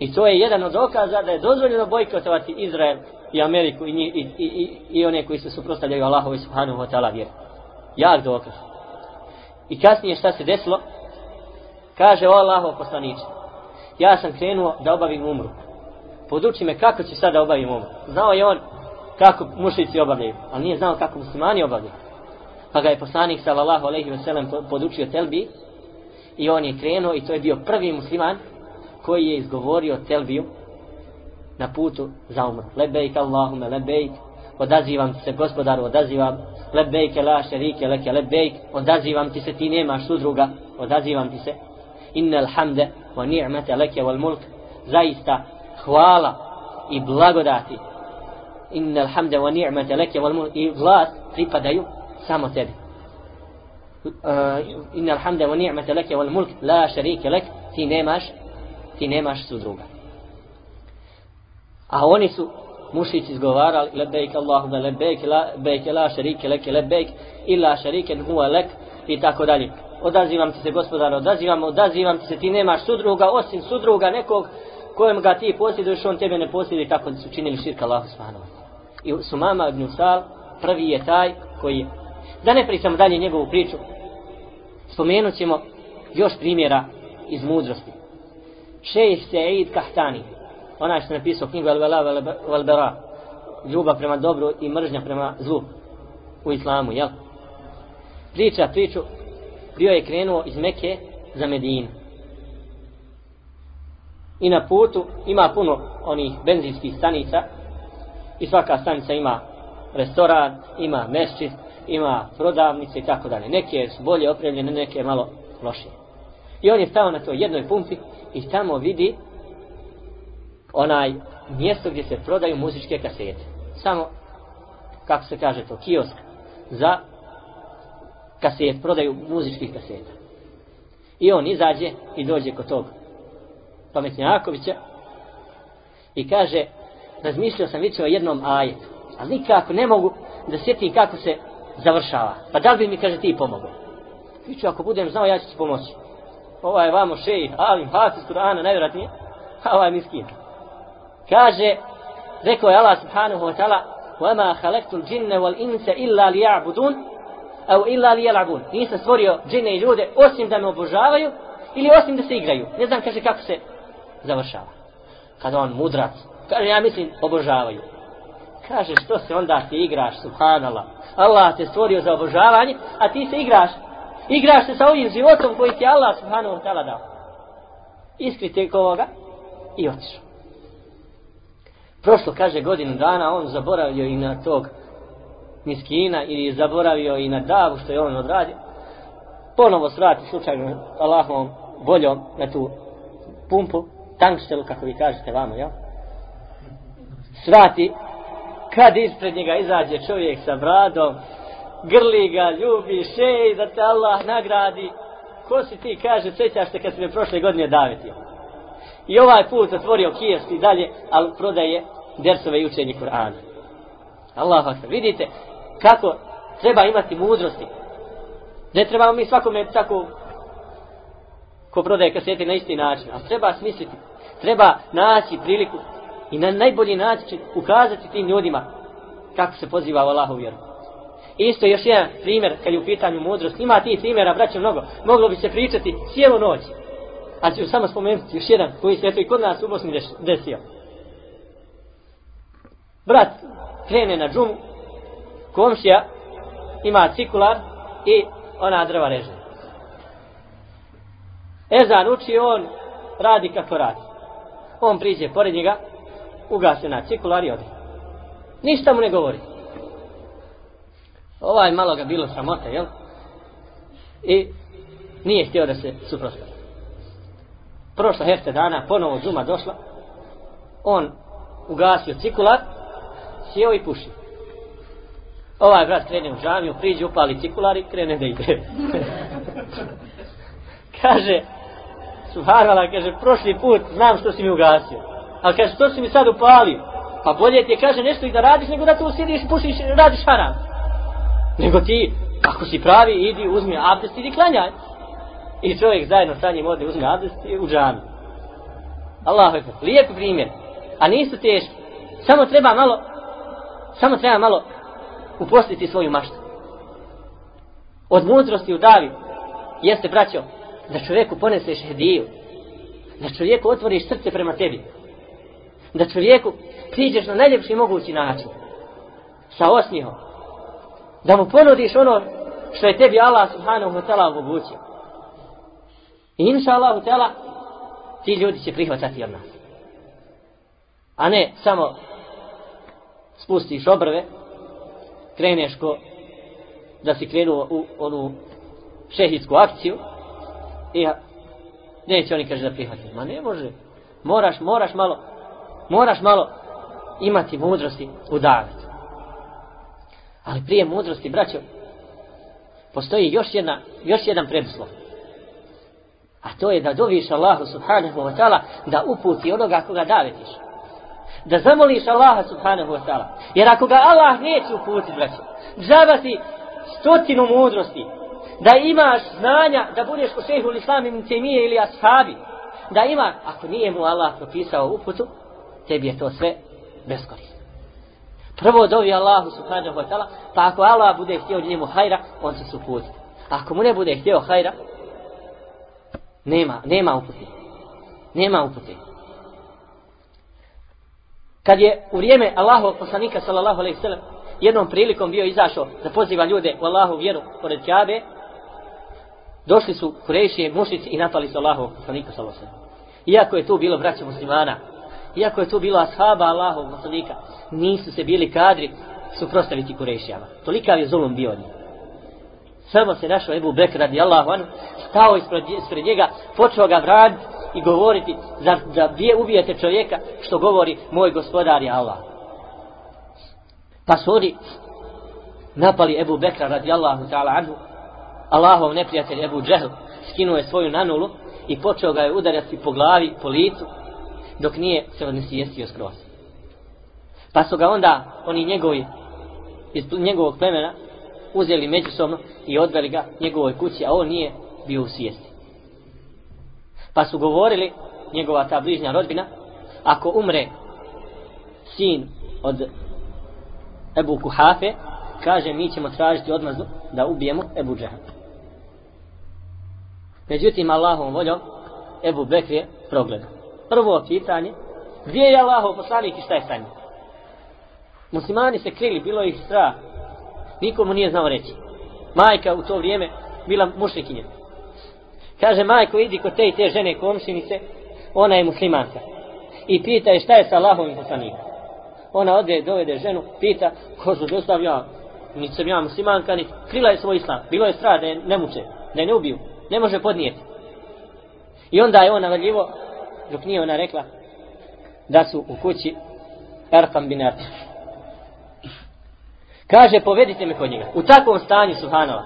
Speaker 2: I to je jedan od dokaza da je dozvoljeno bojkotovati Izrael i Ameriku i, i, i, i, i one koji se suprostavljaju Allahovi subhanahu wa ta'ala vjeru. Jak dokaz. I kasnije šta se desilo? Kaže o Allahov poslaniče. Ja sam krenuo da obavim umru poduči me kako ću sada obavim umru. Znao je on kako mušici obavljaju, ali nije znao kako muslimani obavljaju. Pa ga je poslanik sallallahu alejhi ve sellem podučio telbi i on je krenuo i to je bio prvi musliman koji je izgovorio telbiju na putu za umru. Lebejk Allahume, lebejk, odazivam ti se gospodaru, odazivam, lebejke la šerike leke, lebejk, odazivam ti se, ti nemaš sudruga, odazivam ti se, innel hamde, wa ni'mete leke wal mulk, zaista hvala i blagodati. Innal hamda wa ni'mata leke wal mulk. I vlast pripadaju samo tebi. Uh, innal hamda wa ni'mata leke wal mulk. La sharika lak ti nemaš ti nemaš sudruga a oni su mušici izgovarali lebejk Allahume lebejk, lebejk la sharika leke lebejk, illa sharikan huwa lak i tako dalje odazivam ti se gospodar odazivam odazivam ti se ti nemaš sudruga osim sudruga nekog kojem ga ti posjeduješ, on tebe ne posjeduje kako su činili širka Allahu subhanahu I Sumama ibn Sal prvi je taj koji je. Da ne pričamo dalje njegovu priču, spomenut ćemo još primjera iz mudrosti. Šejh Sa'id Kahtani, onaj što je napisao knjigu Al-Vela Val-Bera, ljubav prema dobru i mržnja prema zlu u islamu, jel? Priča priču, bio je krenuo iz Mekke za Medinu i na putu ima puno onih benzinskih stanica i svaka stanica ima restoran, ima mešćin, ima prodavnice i tako dalje. Neke su bolje opremljene, neke malo lošije. I on je stao na toj jednoj pumpi i tamo vidi onaj mjesto gdje se prodaju muzičke kasete. Samo, kako se kaže to, kiosk za kaset, prodaju muzičkih kaseta. I on izađe i dođe kod tog pametnjakovića i kaže, razmišljao sam vidio o jednom ajetu, ali nikako ne mogu da sjetim kako se završava. Pa da li bi mi, kaže, ti pomogao? Viću, ako budem znao, ja ću ti pomoći Ova je vamo šeji, alim, hafiz Kur'ana, najvjerojatnije, a ovaj miskin. Kaže, rekao je Allah subhanahu wa ta'ala, وَمَا خَلَقْتُ الْجِنَّ وَالْإِنْسَ إِلَّا لِيَعْبُدُونَ أو إلا ليلعبون nisam stvorio džine i ljude osim da me obožavaju ili osim da se igraju ne znam kaže kako se završava kada on mudrac kaže ja mislim obožavaju kaže što se onda ti igraš subhanallah Allah te stvorio za obožavanje a ti se igraš igraš se sa ovim životom koji ti Allah subhanahu wa ta'ala dao. Iskrite koga i otišao prošlo kaže godinu dana on zaboravio i na tog miskina ili zaboravio i na davu što je on odradio. Ponovo svrati slučajno Allahom voljom na tu pumpu tankštelu kako vi kažete vamo jel? Svrati kad ispred njega izađe čovjek sa bradom grli ga, ljubi, šeji, da te Allah nagradi ko si ti kaže, sjećaš se kad si me prošle godine davitio i ovaj put otvorio kijesk i dalje ali prodaje dersove i učenje Kur'ana Allah vidite kako treba imati mudrosti. Ne trebamo mi svakome tako ko prodaje kasete na isti način, ali treba smisliti. Treba naći priliku i na najbolji način ukazati tim ljudima kako se poziva u Allahu vjeru. Isto još jedan primjer kad je u pitanju mudrost. Ima ti primjera, braće, mnogo. Moglo bi se pričati cijelu noć. A ću samo spomenuti još jedan koji se eto i kod nas u Bosni desio. Brat krene na džumu, komšija ima cikular i ona drva reže. Ezan uči, on radi kako radi. On priđe pored njega, ugase na cikular i odi. Ništa mu ne govori. Ovaj malo ga bilo sramota, jel? I nije htio da se suprostavi. Prošla hefte dana, ponovo džuma došla. On ugasio cikular, sjeo i puši. Ovaj brat krene u džamiju, priđe, upali cikular i krene da ide. kaže, Subhanallah, kaže, prošli put znam što si mi ugasio. Ali kaže, što si mi sad upalio? Pa bolje ti je, kaže, nešto i da radiš, nego da tu sjediš, pušiš, radiš haram. Nego ti, ako si pravi, idi, uzmi abdest, idi klanjaj. I čovjek zajedno sa njim ode, uzme abdest i u džami. Allahu ekber, lijep primjer. A nisu teški. Samo treba malo, samo treba malo upostiti svoju maštu. Od mudrosti u davi jeste, braćo, da čovjeku poneseš hediju. Da čovjeku otvoriš srce prema tebi. Da čovjeku priđeš na najljepši mogući način. Sa osmijehom, Da mu ponudiš ono što je tebi Allah subhanahu wa ta'ala omogućio. I inša Allah ta'ala ti ljudi će prihvatati od nas. A ne samo spustiš obrve kreneš ko da si krenuo u onu šehijsku akciju i neće oni kaže da prihvati. Ma ne može. Moraš, moraš malo moraš malo imati mudrosti u davet. Ali prije mudrosti, braćo, postoji još, jedna, još jedan preduslov. A to je da doviš Allahu subhanahu wa ta'ala da uputi onoga koga davetiš da zamoliš Allaha subhanahu wa ta'ala. Jer ako ga Allah neće uputiti, braćo, džaba si stotinu mudrosti, da imaš znanja, da budeš ko šehu l'islam im temije ili ashabi, da ima, ako nije mu Allah propisao uputu, tebi je to sve beskorisno. Prvo dovi Allahu subhanahu wa ta'ala, pa ako Allah bude htio njemu hajra, on će se uputiti. Ako mu ne bude htio hajra, nema, nema uputi. Nema uputi. Kad je u vrijeme Allahovog poslanika sallallahu alejhi ve sellem jednom prilikom bio izašao da poziva ljude u Allahu vjeru pored Kabe, došli su Kurejšije mušici i napali su Allahovog poslanika sallallahu alejhi ve sellem. Iako je tu bilo braća muslimana, iako je to bilo ashaba Allahov poslanika, nisu se bili kadri suprostaviti kurešijama. Tolikav je zulum bio od njih. Samo se našao Ebu Bekr radi Allahu anu, stao ispred, ispred njega, počeo ga vraditi i govoriti za, da bije, ubijete čovjeka što govori moj gospodar je Allah. Pa su oni napali Ebu Bekra radi Allahu ta'ala anhu, Allahov neprijatelj Ebu Džehl skinuo je svoju nanulu i počeo ga je udarati po glavi, po licu, dok nije se odnesijestio skroz. Pa su ga onda oni njegovi iz njegovog plemena uzeli međusobno i odveli ga njegovoj kući, a on nije bio u svijesti. Pa su govorili, njegova ta bližnja rodbina, ako umre sin od Ebu Kuhafe, kaže mi ćemo tražiti odmazdu da ubijemo Ebu Džeha. Međutim, Allahom voljom, Ebu Bekr je progledao. Prvo pitanje, gdje je Allahov poslanik i šta je sa njim? Muslimani se krili, bilo ih strah. Nikomu nije znao reći. Majka u to vrijeme bila mušrikinja. Kaže, majko, idi kod te i te žene komšinice, ona je muslimanka. I pita je šta je sa Allahovim poslanikom. Ona ode, dovede ženu, pita, ko su dostav ja, ni sam ja muslimanka, ni krila je svoj islam. Bilo je strah da je ne muče, da je ne ubiju, ne može podnijeti. I onda je on navaljivo dok nije ona rekla, da su u kući Erkam bin Erkam. Kaže, povedite me kod njega. U takvom stanju, Subhanova.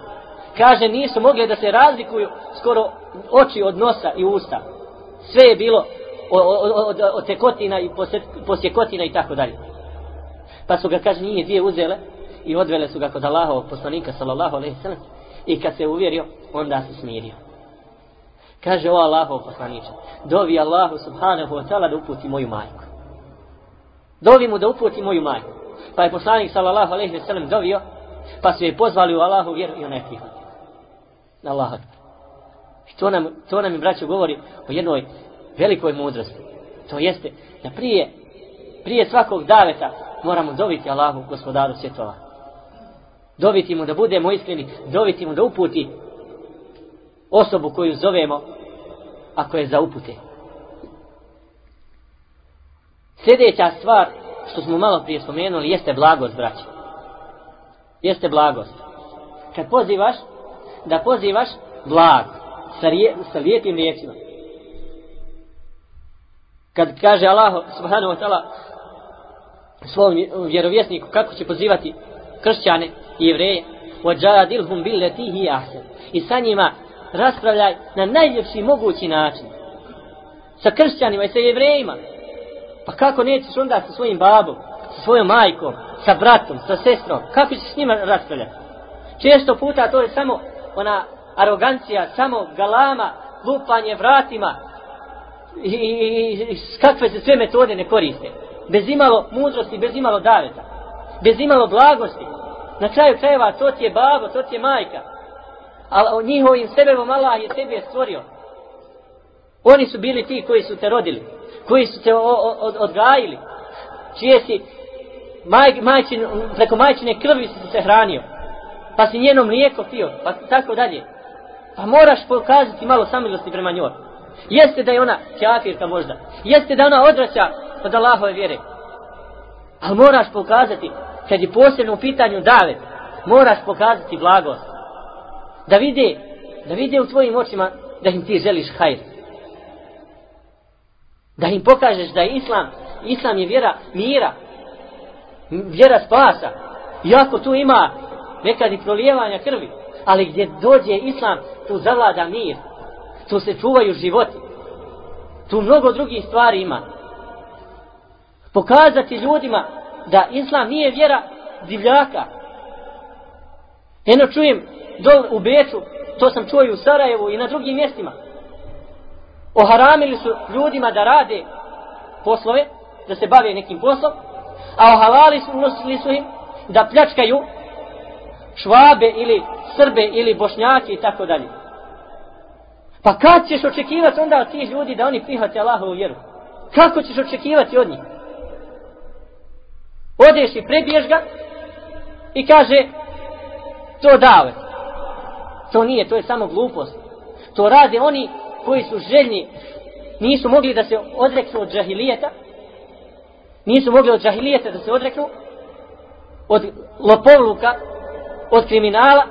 Speaker 2: Kaže, nisu mogli da se razlikuju skoro oči od nosa i usta. Sve je bilo od, od, od tekotina i posjekotina i tako dalje. Pa su ga, kaže, nije dvije uzele i odvele su ga kod Allahovog poslanika, sallallahu alaihi sallam. I kad se uvjerio, onda se smirio. Kaže, o Allahov poslaniče, dovi Allahu subhanahu wa ta'ala da uputi moju majku. Dovi mu da uputi moju majku. Pa je poslanik sallallahu alejhi ve sellem dovio, pa su je pozvali u Allahu vjeru i ona je prihvatila. Allah. I to nam, to nam je braćo govori o jednoj velikoj mudrosti. To jeste da prije, prije svakog daveta moramo doviti Allahu gospodaru svjetova. Doviti mu da budemo iskreni, doviti mu da uputi osobu koju zovemo ako je za upute. Sljedeća stvar što smo malo prije spomenuli, jeste blagost, braće. Jeste blagost. Kad pozivaš, da pozivaš blag, sa, rije, sa lijepim riječima. Kad kaže Allah, subhanahu wa ta'ala, svom vjerovjesniku, kako će pozivati kršćane i jevreje, وَجَادِلْهُمْ بِلَّتِهِ أَحْسَنِ I sa njima raspravljaj na najljepši mogući način. Sa kršćanima i sa jevrejima. Pa kako nećeš onda sa svojim babom, sa svojom majkom, sa bratom, sa sestrom, kako ćeš s njima raspravljati? Često puta to je samo ona arogancija, samo galama, lupanje vratima i, i, i, i kakve se sve metode ne koriste. Bez imalo mudrosti, bez imalo daveta, bez imalo blagosti. Na kraju krajeva to ti je babo, to ti je majka. A njihovim sebebom Allah je tebe stvorio. Oni su bili ti koji su te rodili koji su te odgajili, čije si maj, majčin, preko majčine krvi si se hranio, pa si njeno mlijeko pio, pa tako dalje. Pa moraš pokazati malo samilosti prema njoj. Jeste da je ona kafirka možda, jeste da ona odraća od Allahove vjere. Ali moraš pokazati, kad je posebno u pitanju davet, moraš pokazati blagost. Da vide, da vide u tvojim očima da im ti želiš hajr. Da im pokažeš da je islam, islam je vjera mira, vjera spasa. Iako tu ima nekad i prolijevanja krvi, ali gdje dođe islam, tu zavlada mir, tu se čuvaju životi, tu mnogo drugih stvari ima. Pokazati ljudima da islam nije vjera divljaka. Eno čujem dol u Beču, to sam čuo i u Sarajevu i na drugim mjestima oharamili su ljudima da rade poslove, da se bave nekim poslom, a ohalali su, nosili su im da pljačkaju švabe ili srbe ili bošnjake i tako dalje. Pa kad ćeš očekivati onda od tih ljudi da oni prihvate Allahovu vjeru? Kako ćeš očekivati od njih? Odeš i prebiješ ga i kaže to dave. To nije, to je samo glupost. To rade oni koji su željni nisu mogli da se odreknu od džahilijeta, nisu mogli od džahilijeta da se odreknu, od lopovluka, od kriminala,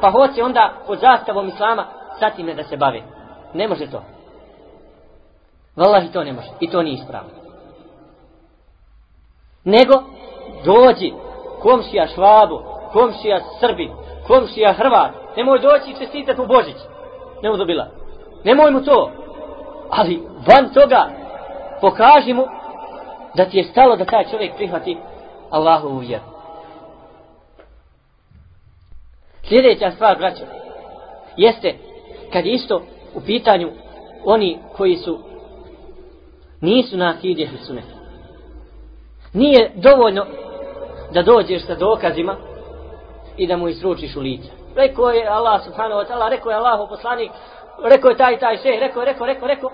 Speaker 2: pa hoće onda pod zastavom islama sa time da se bave. Ne može to. Wallahi to ne može. I to nije ispravno. Nego dođi komšija Švabu, komšija Srbi, komšija Hrvat, nemoj doći i čestitati u Božić. Nemoj dobila. Nemoj mu to. Ali van toga pokaži mu da ti je stalo da taj čovjek prihvati Allahovu vjeru. Sljedeća stvar, braćo, jeste kad isto u pitanju oni koji su nisu na akidje sunet. Nije dovoljno da dođeš sa dokazima i da mu isručiš u lice. Rekao je Allah subhanahu wa ta'ala, rekao je Allah poslanik, rekao je taj taj sve, rekao je, rekao, rekao, rekao.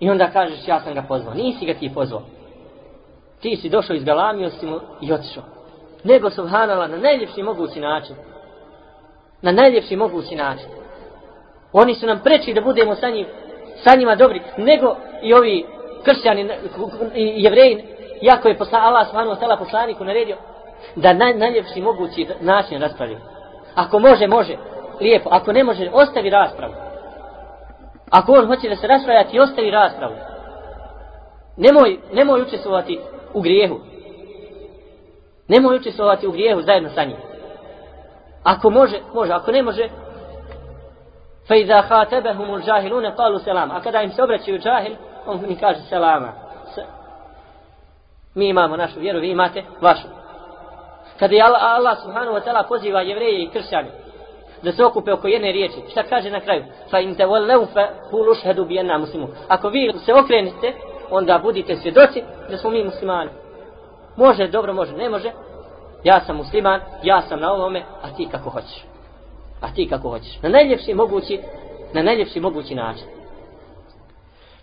Speaker 2: I onda kažeš ja sam ga pozvao. Nisi ga ti pozvao. Ti si došao iz galamio si mu i otišao. Nego subhanallah na najljepši mogući način. Na najljepši mogući način. Oni su nam preči da budemo sa, njim, sa njima dobri, nego i ovi kršćani i jevreji, jako je posla, Allah subhanahu wa ta'ala poslaniku naredio, da na, najljepši mogući način raspravljaju. Ako može, može, lijepo. Ako ne može, ostavi raspravu. Ako on hoće da se raspravlja, ti ostavi raspravu. Nemoj, nemoj učestvovati u grijehu. Nemoj učestvovati u grijehu zajedno sa njim. Ako može, može. Ako ne može, فإذا خاتبهم الجاهلون قالوا سلام a kada im se obraćaju džahil on mi kaže selama mi imamo našu vjeru vi imate vašu kada je Allah, Allah subhanahu wa ta'ala poziva jevreje i kršćane da se okupe oko jedne riječi šta kaže na kraju fa in tawallu fa qulu ashhadu bi anna muslimun ako vi se okrenete onda budite svjedoci da smo mi muslimani može dobro može ne može ja sam musliman ja sam na ovome a ti kako hoćeš a ti kako hoćeš. Na najljepši mogući, na najljepši mogući način.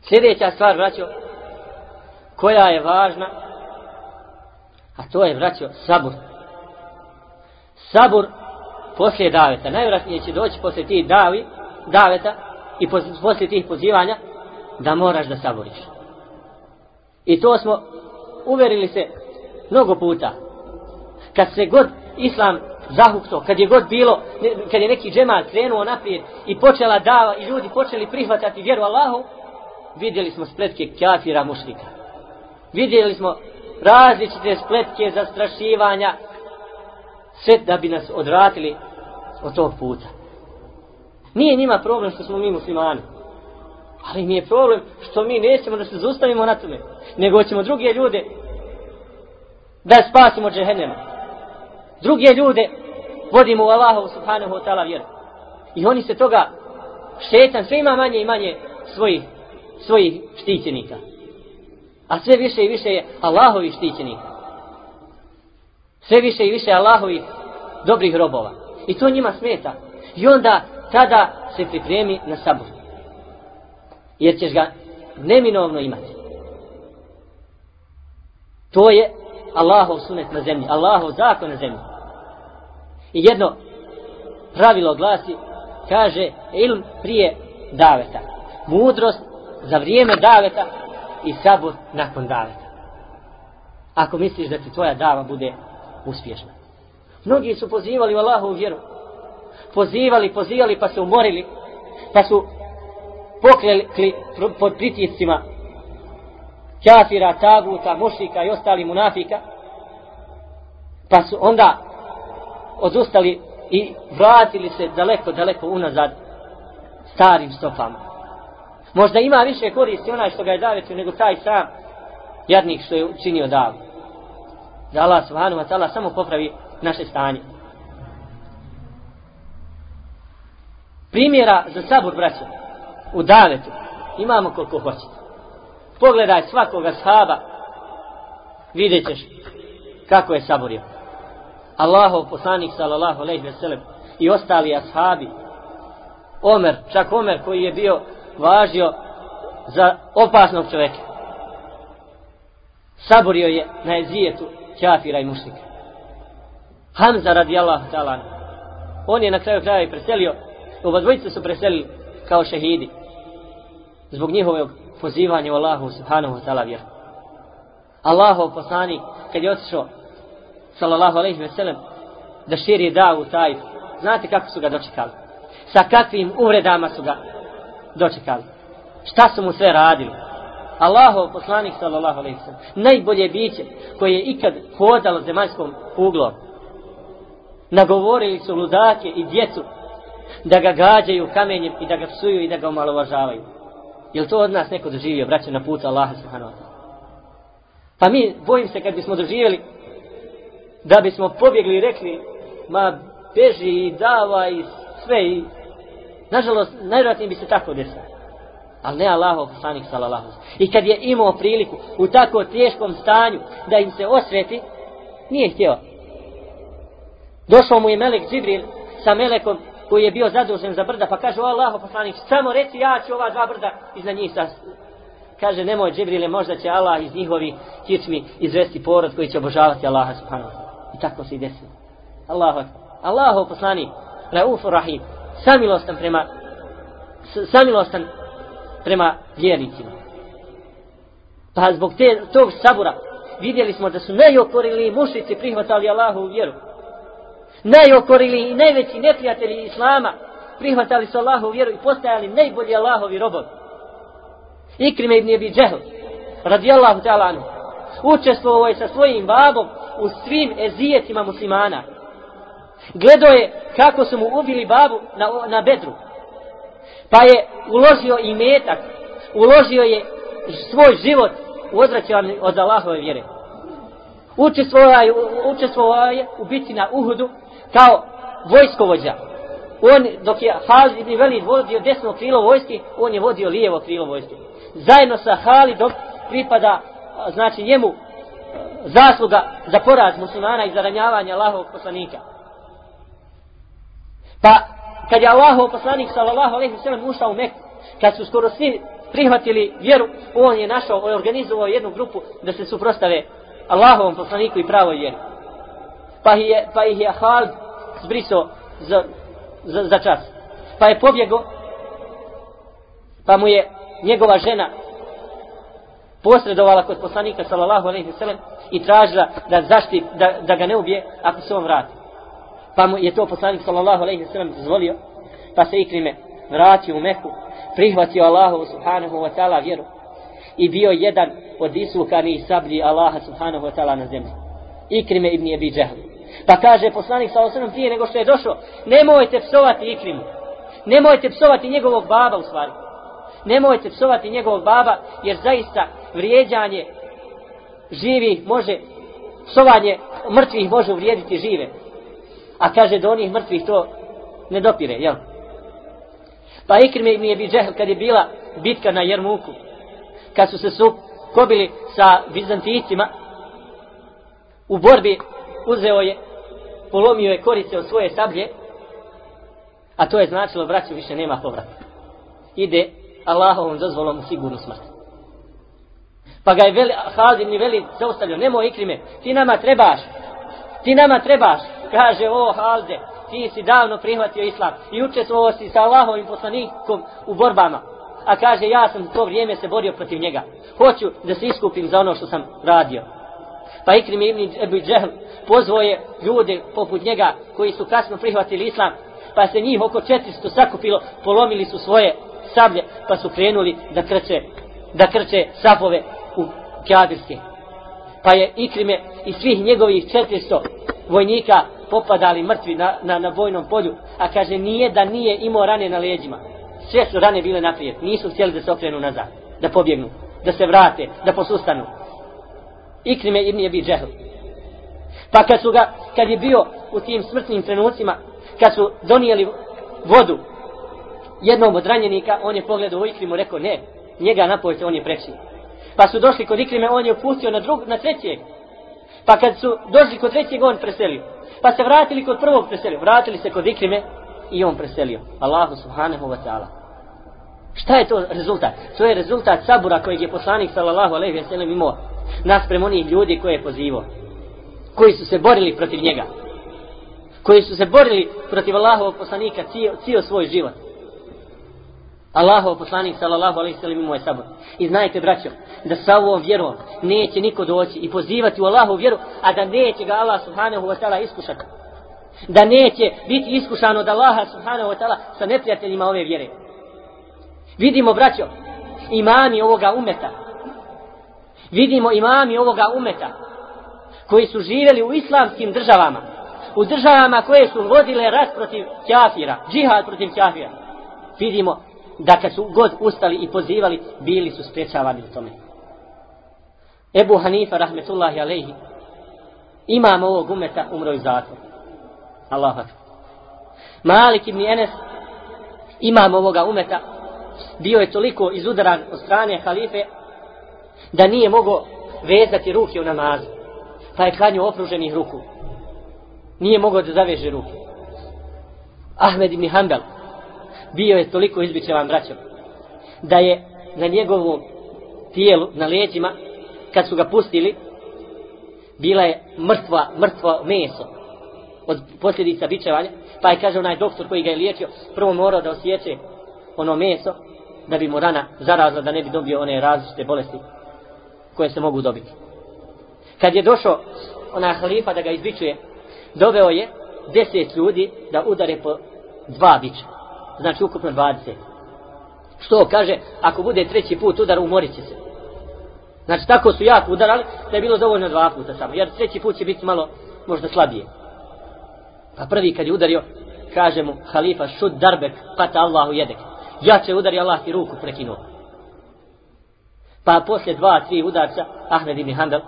Speaker 2: Sljedeća stvar, braćo, koja je važna, a to je, braćo, sabur. Sabur poslije daveta. Najvratnije će doći poslije tih davi, daveta i poslije tih pozivanja da moraš da saboriš. I to smo uverili se mnogo puta. Kad se god islam zahukto, kad je god bilo, kad je neki džemal krenuo naprijed i počela dava i ljudi počeli prihvatati vjeru Allahu, vidjeli smo spletke kafira mušlika. Vidjeli smo različite spletke zastrašivanja, sve da bi nas odvratili od tog puta. Nije njima problem što smo mi muslimani. Ali mi je problem što mi nećemo da se zustavimo na tome. Nego ćemo druge ljude da spasimo džehennema. Druge ljude vodimo u Allahu subhanahu wa ta'ala vjeru. I oni se toga šetan sve ima manje i manje svojih, svojih štićenika. A sve više i više je Allahovi štićenika. Sve više i više Allahovi dobrih robova. I to njima smeta. I onda tada se pripremi na sabur. Jer ćeš ga neminovno imati. To je Allahov sunet na zemlji. Allahov zakon na zemlji. I jedno pravilo glasi, kaže ilm prije daveta. Mudrost za vrijeme daveta i sabur nakon daveta. Ako misliš da ti tvoja dava bude uspješna. Mnogi su pozivali u Allahu vjeru. Pozivali, pozivali pa se umorili. Pa su pokreli pod pritiscima kafira, taguta, mušika i ostali munafika. Pa su onda odustali i vratili se daleko, daleko unazad starim stopama. Možda ima više koristi onaj što ga je davetio nego taj sam jadnik što je učinio davno. Da Allah subhanahu wa ta'ala samo popravi naše stanje. Primjera za sabur, braćo, u davetu imamo koliko hoćete. Pogledaj svakoga sahaba, vidjet ćeš kako je saborio. Allahov poslanik sallallahu alejhi ve sellem i ostali ashabi Omer, čak Omer koji je bio važio za opasnog čovjeka. Saborio je na ezijetu kafira i mušnika. Hamza radijallahu ta'ala. On je na kraju kraja i preselio. Oba dvojice su preselili kao šehidi. zbog njihovog pozivanja u Allahu subhanahu wa ta'ala vjeru. Allahov poslanik, kad je otišao, sallallahu alaihi ve sellem, da širi davu taj, znate kako su ga dočekali? Sa kakvim uvredama su ga dočekali? Šta su mu sve radili? Allahov poslanik, sallallahu alaihi ve sellem, najbolje biće koje je ikad hodalo zemaljskom kuglom, nagovorili su ludake i djecu da ga gađaju kamenjem i da ga psuju i da ga omalovažavaju. Je to od nas neko doživio, braće, na putu Allaha subhanahu wa ta'ala? Pa mi, bojim se kad bismo doživjeli da bismo pobjegli i rekli ma beži i dava i sve i nažalost, najvratnije bi se tako desilo. Ali ne Allahov poslanik sallallahu I kad je imao priliku u tako teškom stanju da im se osveti, nije htio. Došao mu je Melek Džibril sa Melekom koji je bio zadužen za brda, pa kaže o Allahov poslanik, samo reci ja ću ova dva brda iza njih kaže nemoj Džibrile, možda će Allah iz njihovi kičmi izvesti porod koji će obožavati Allaha subhanahu. I tako se i desilo. Allahu Allahu poslanik, Raufu Rahim, samilostan prema samilostan prema vjernicima. Pa zbog te, tog sabura vidjeli smo da su najokorili mušici prihvatali Allahu u vjeru. Najokorili i najveći neprijatelji Islama prihvatali su Allahu u vjeru i postajali najbolji Allahovi robovi. Ikrime ibn Abi Džehl, radijallahu ta'ala anhu, učestvovao je sa svojim babom u svim ezijetima muslimana. Gledao je kako su mu ubili babu na, na bedru. Pa je uložio i metak, uložio je svoj život u odvraćanju od Allahove vjere. Učestvovao je, učestvovao je u biti na Uhudu kao vojskovođa. On, dok je Halid ibn Velid vodio desno krilo vojske, on je vodio lijevo krilo vojske zajedno sa Halidom pripada znači njemu zasluga za poraz muslimana i za ranjavanje Allahovog poslanika. Pa kad je Allahov poslanik sallallahu alejhi ve sellem ušao u Meku, kad su skoro svi prihvatili vjeru, on je našao, on je organizovao jednu grupu da se suprostave Allahovom poslaniku i pravoj vjeri. Pa, je, pa ih je Halid zbrisao za, za, za čas. Pa je pobjego, pa mu je njegova žena posredovala kod poslanika sallallahu alejhi ve sellem i tražila da zaštiti da, da ga ne ubije ako se on vrati. Pa mu je to poslanik sallallahu alejhi ve sellem dozvolio, pa se Ikrime vratio u Meku, prihvatio Allahu subhanahu wa ta'ala vjeru i bio jedan od isukanih sablji Allaha subhanahu wa ta'ala na zemlji. Ikrime ibn Abi Džahl. Pa kaže poslanik sallallahu alejhi ve sellem prije nego što je došao, nemojte psovati Ikrimu. Nemojte psovati njegovog baba u stvari nemojte psovati njegovog baba, jer zaista vrijeđanje živih može, psovanje mrtvih može uvrijediti žive. A kaže do onih mrtvih to ne dopire, jel? Pa Ikrime ibn Ebi džehl kad je bila bitka na Jermuku, kad su se sukobili sa Bizantijicima, u borbi uzeo je, polomio je korice od svoje sablje, a to je značilo, braću, više nema povrata. Ide Allahovom dozvolom u sigurnu smrt. Pa ga je veli, Halid ibn veli zaustavljao, nemoj ikrime, ti nama trebaš, ti nama trebaš, kaže, o Halde, ti si davno prihvatio islam i učestvovao si sa Allahovim poslanikom u borbama. A kaže, ja sam to vrijeme se borio protiv njega. Hoću da se iskupim za ono što sam radio. Pa Ikrim ibn Ebu Džehl pozvao je ljude poput njega koji su kasno prihvatili islam, pa se njih oko 400 sakupilo, polomili su svoje sablje, pa su krenuli da krče, da krče safove u Kjabirske. Pa je Ikrime i svih njegovih 400 vojnika popadali mrtvi na, na, na bojnom polju, a kaže nije da nije imao rane na leđima. Sve su rane bile naprijed, nisu htjeli da se okrenu nazad, da pobjegnu, da se vrate, da posustanu. Ikrime ibn je bi džehl. Pa kad su ga, kad je bio u tim smrtnim trenucima, kad su donijeli vodu jednom od ranjenika, on je pogledao u Ikrimu, rekao ne, njega napojte, on je preći. Pa su došli kod Ikrime, on je upustio na, drug, na trećeg. Pa kad su došli kod trećeg, on preselio. Pa se vratili kod prvog preselio. Vratili se kod Ikrime i on preselio. Allahu subhanahu wa ta'ala. Šta je to rezultat? To je rezultat sabura kojeg je poslanik sallallahu alaihi wa sallam imao nasprema onih ljudi koje je pozivao. Koji su se borili protiv njega. Koji su se borili protiv Allahovog poslanika cijel, cijel svoj život Allahov poslanik sallallahu alejhi ve sellem imao je sabor. I znajte braćo, da sa ovom vjerom neće niko doći i pozivati u Allahovu vjeru, a da neće ga Allah subhanahu wa ta'ala iskušati. Da neće biti iskušan od Allaha subhanahu wa ta'ala sa neprijateljima ove vjere. Vidimo braćo, imami ovoga umeta. Vidimo imami ovoga umeta koji su živjeli u islamskim državama. U državama koje su vodile rat protiv kafira, džihad protiv kafira. Vidimo da kad su god ustali i pozivali, bili su sprečavani u tome. Ebu Hanifa, rahmetullahi alejhi, imam ovog umeta, umro iz zatvor. Allah Malik ibn Enes, imam ovoga umeta, bio je toliko izudaran od strane halife, da nije mogao vezati ruke u namazu. Pa je klanio opruženih ruku. Nije mogao da zaveže ruke. Ahmed ibn Hanbel, bio je toliko izbićevan braćom, da je na njegovom tijelu, na leđima, kad su ga pustili, bila je mrtva, mrtvo meso od posljedica bičevanja, pa je kaže onaj doktor koji ga je liječio, prvo morao da osjeće ono meso, da bi mu rana zarazla, da ne bi dobio one različite bolesti koje se mogu dobiti. Kad je došao ona halifa da ga izbičuje, doveo je deset ljudi da udare po dva bića znači ukupno 20. Što kaže, ako bude treći put udar, umorit će se. Znači tako su jako udarali, da je bilo dovoljno dva puta samo, jer treći put će biti malo možda slabije. Pa prvi kad je udario, kaže mu halifa šut darbek, pata Allahu jedek. Ja će udari Allah ti ruku prekinuo. Pa poslije dva, tri udarca, Ahmed ibn Handel,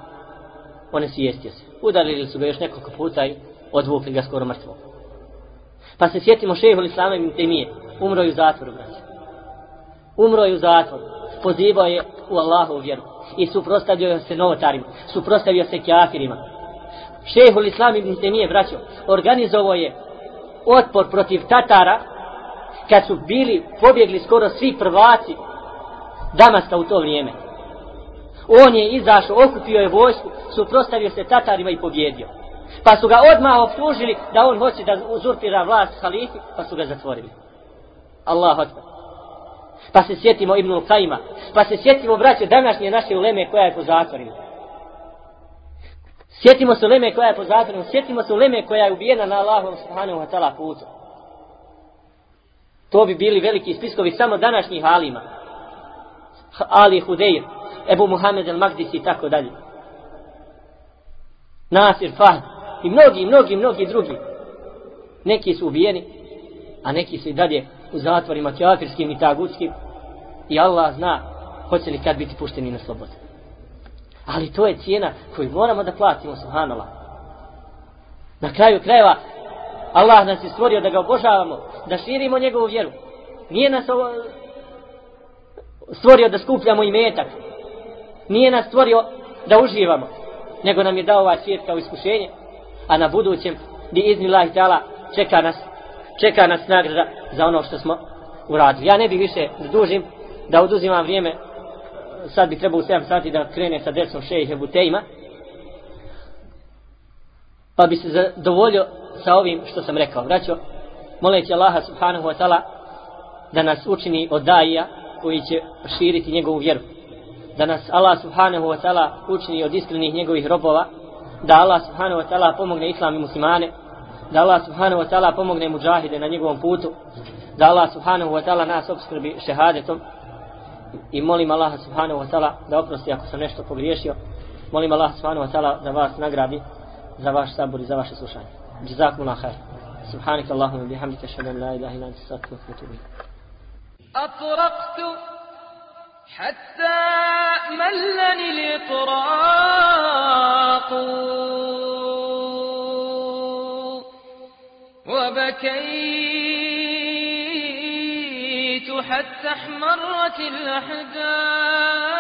Speaker 2: one si jestio se. Udarili su ga još nekoliko puta i odvukli ga skoro mrtvog. Pa se sjetimo šeho Islama ibn Temije. Umro je u zatvoru, braće. Umro je u zatvoru. Pozivao je u Allahu vjeru. I suprostavio se novotarima. Suprostavio se kjafirima. Šeho Islam ibn Temije, braćo, organizovao je otpor protiv Tatara kad su bili pobjegli skoro svi prvaci Damaska u to vrijeme. On je izašao, okupio je vojsku, suprostavio se Tatarima i pobjedio. Pa su ga odmah optužili da on hoće da uzurpira vlast halifi, pa su ga zatvorili. Allah odmah. Pa se sjetimo Ibnul Kajima. Pa se sjetimo, braće, današnje naše uleme koja je po zatvorima. Sjetimo se uleme koja je po zatvorima. Sjetimo se uleme koja je ubijena na Allahom subhanahu wa ta'ala putu. To bi bili veliki spiskovi samo današnjih alima. Ali Hudeir, Ebu Muhammed al-Magdis i tako dalje. Nasir Fahd, i mnogi, mnogi, mnogi drugi. Neki su ubijeni, a neki su i dalje u zatvorima kjafirskim i tagutskim. I Allah zna hoće li kad biti pušteni na slobodu. Ali to je cijena koju moramo da platimo, subhanallah. Na kraju krajeva, Allah nas je stvorio da ga obožavamo, da širimo njegovu vjeru. Nije nas ovo stvorio da skupljamo i metak. Nije nas stvorio da uživamo, nego nam je dao ovaj svijet kao iskušenje a na budućem bi izni Allah ta'ala čeka nas čeka nas nagrada za ono što smo uradili. Ja ne bih više dužim da oduzimam vrijeme sad bi trebao u 7 sati da krene sa decom šejihe Butejma pa bi se zadovoljio sa ovim što sam rekao. Braćo, moleći Allaha subhanahu wa ta'ala da nas učini od daija koji će širiti njegovu vjeru. Da nas Allah subhanahu wa ta'ala učini od iskrenih njegovih robova da Allah subhanahu wa ta'ala pomogne islam i muslimane, da Allah subhanahu wa ta'ala pomogne muđahide na njegovom putu, da Allah subhanahu wa ta'ala nas obskrbi šehadetom i molim Allah subhanahu wa ta'ala da oprosti ako sam nešto pogriješio, molim Allah subhanahu wa ta'ala da vas nagradi za vaš sabor i za vaše slušanje. Jazakum Allah khair. سبحانك اللهم وبحمدك اشهد ان لا اله الا انت استغفرك واتوب اليك
Speaker 4: اطرقت حتى ملني الإطراق. وبكيت حتى احمرت الأحداث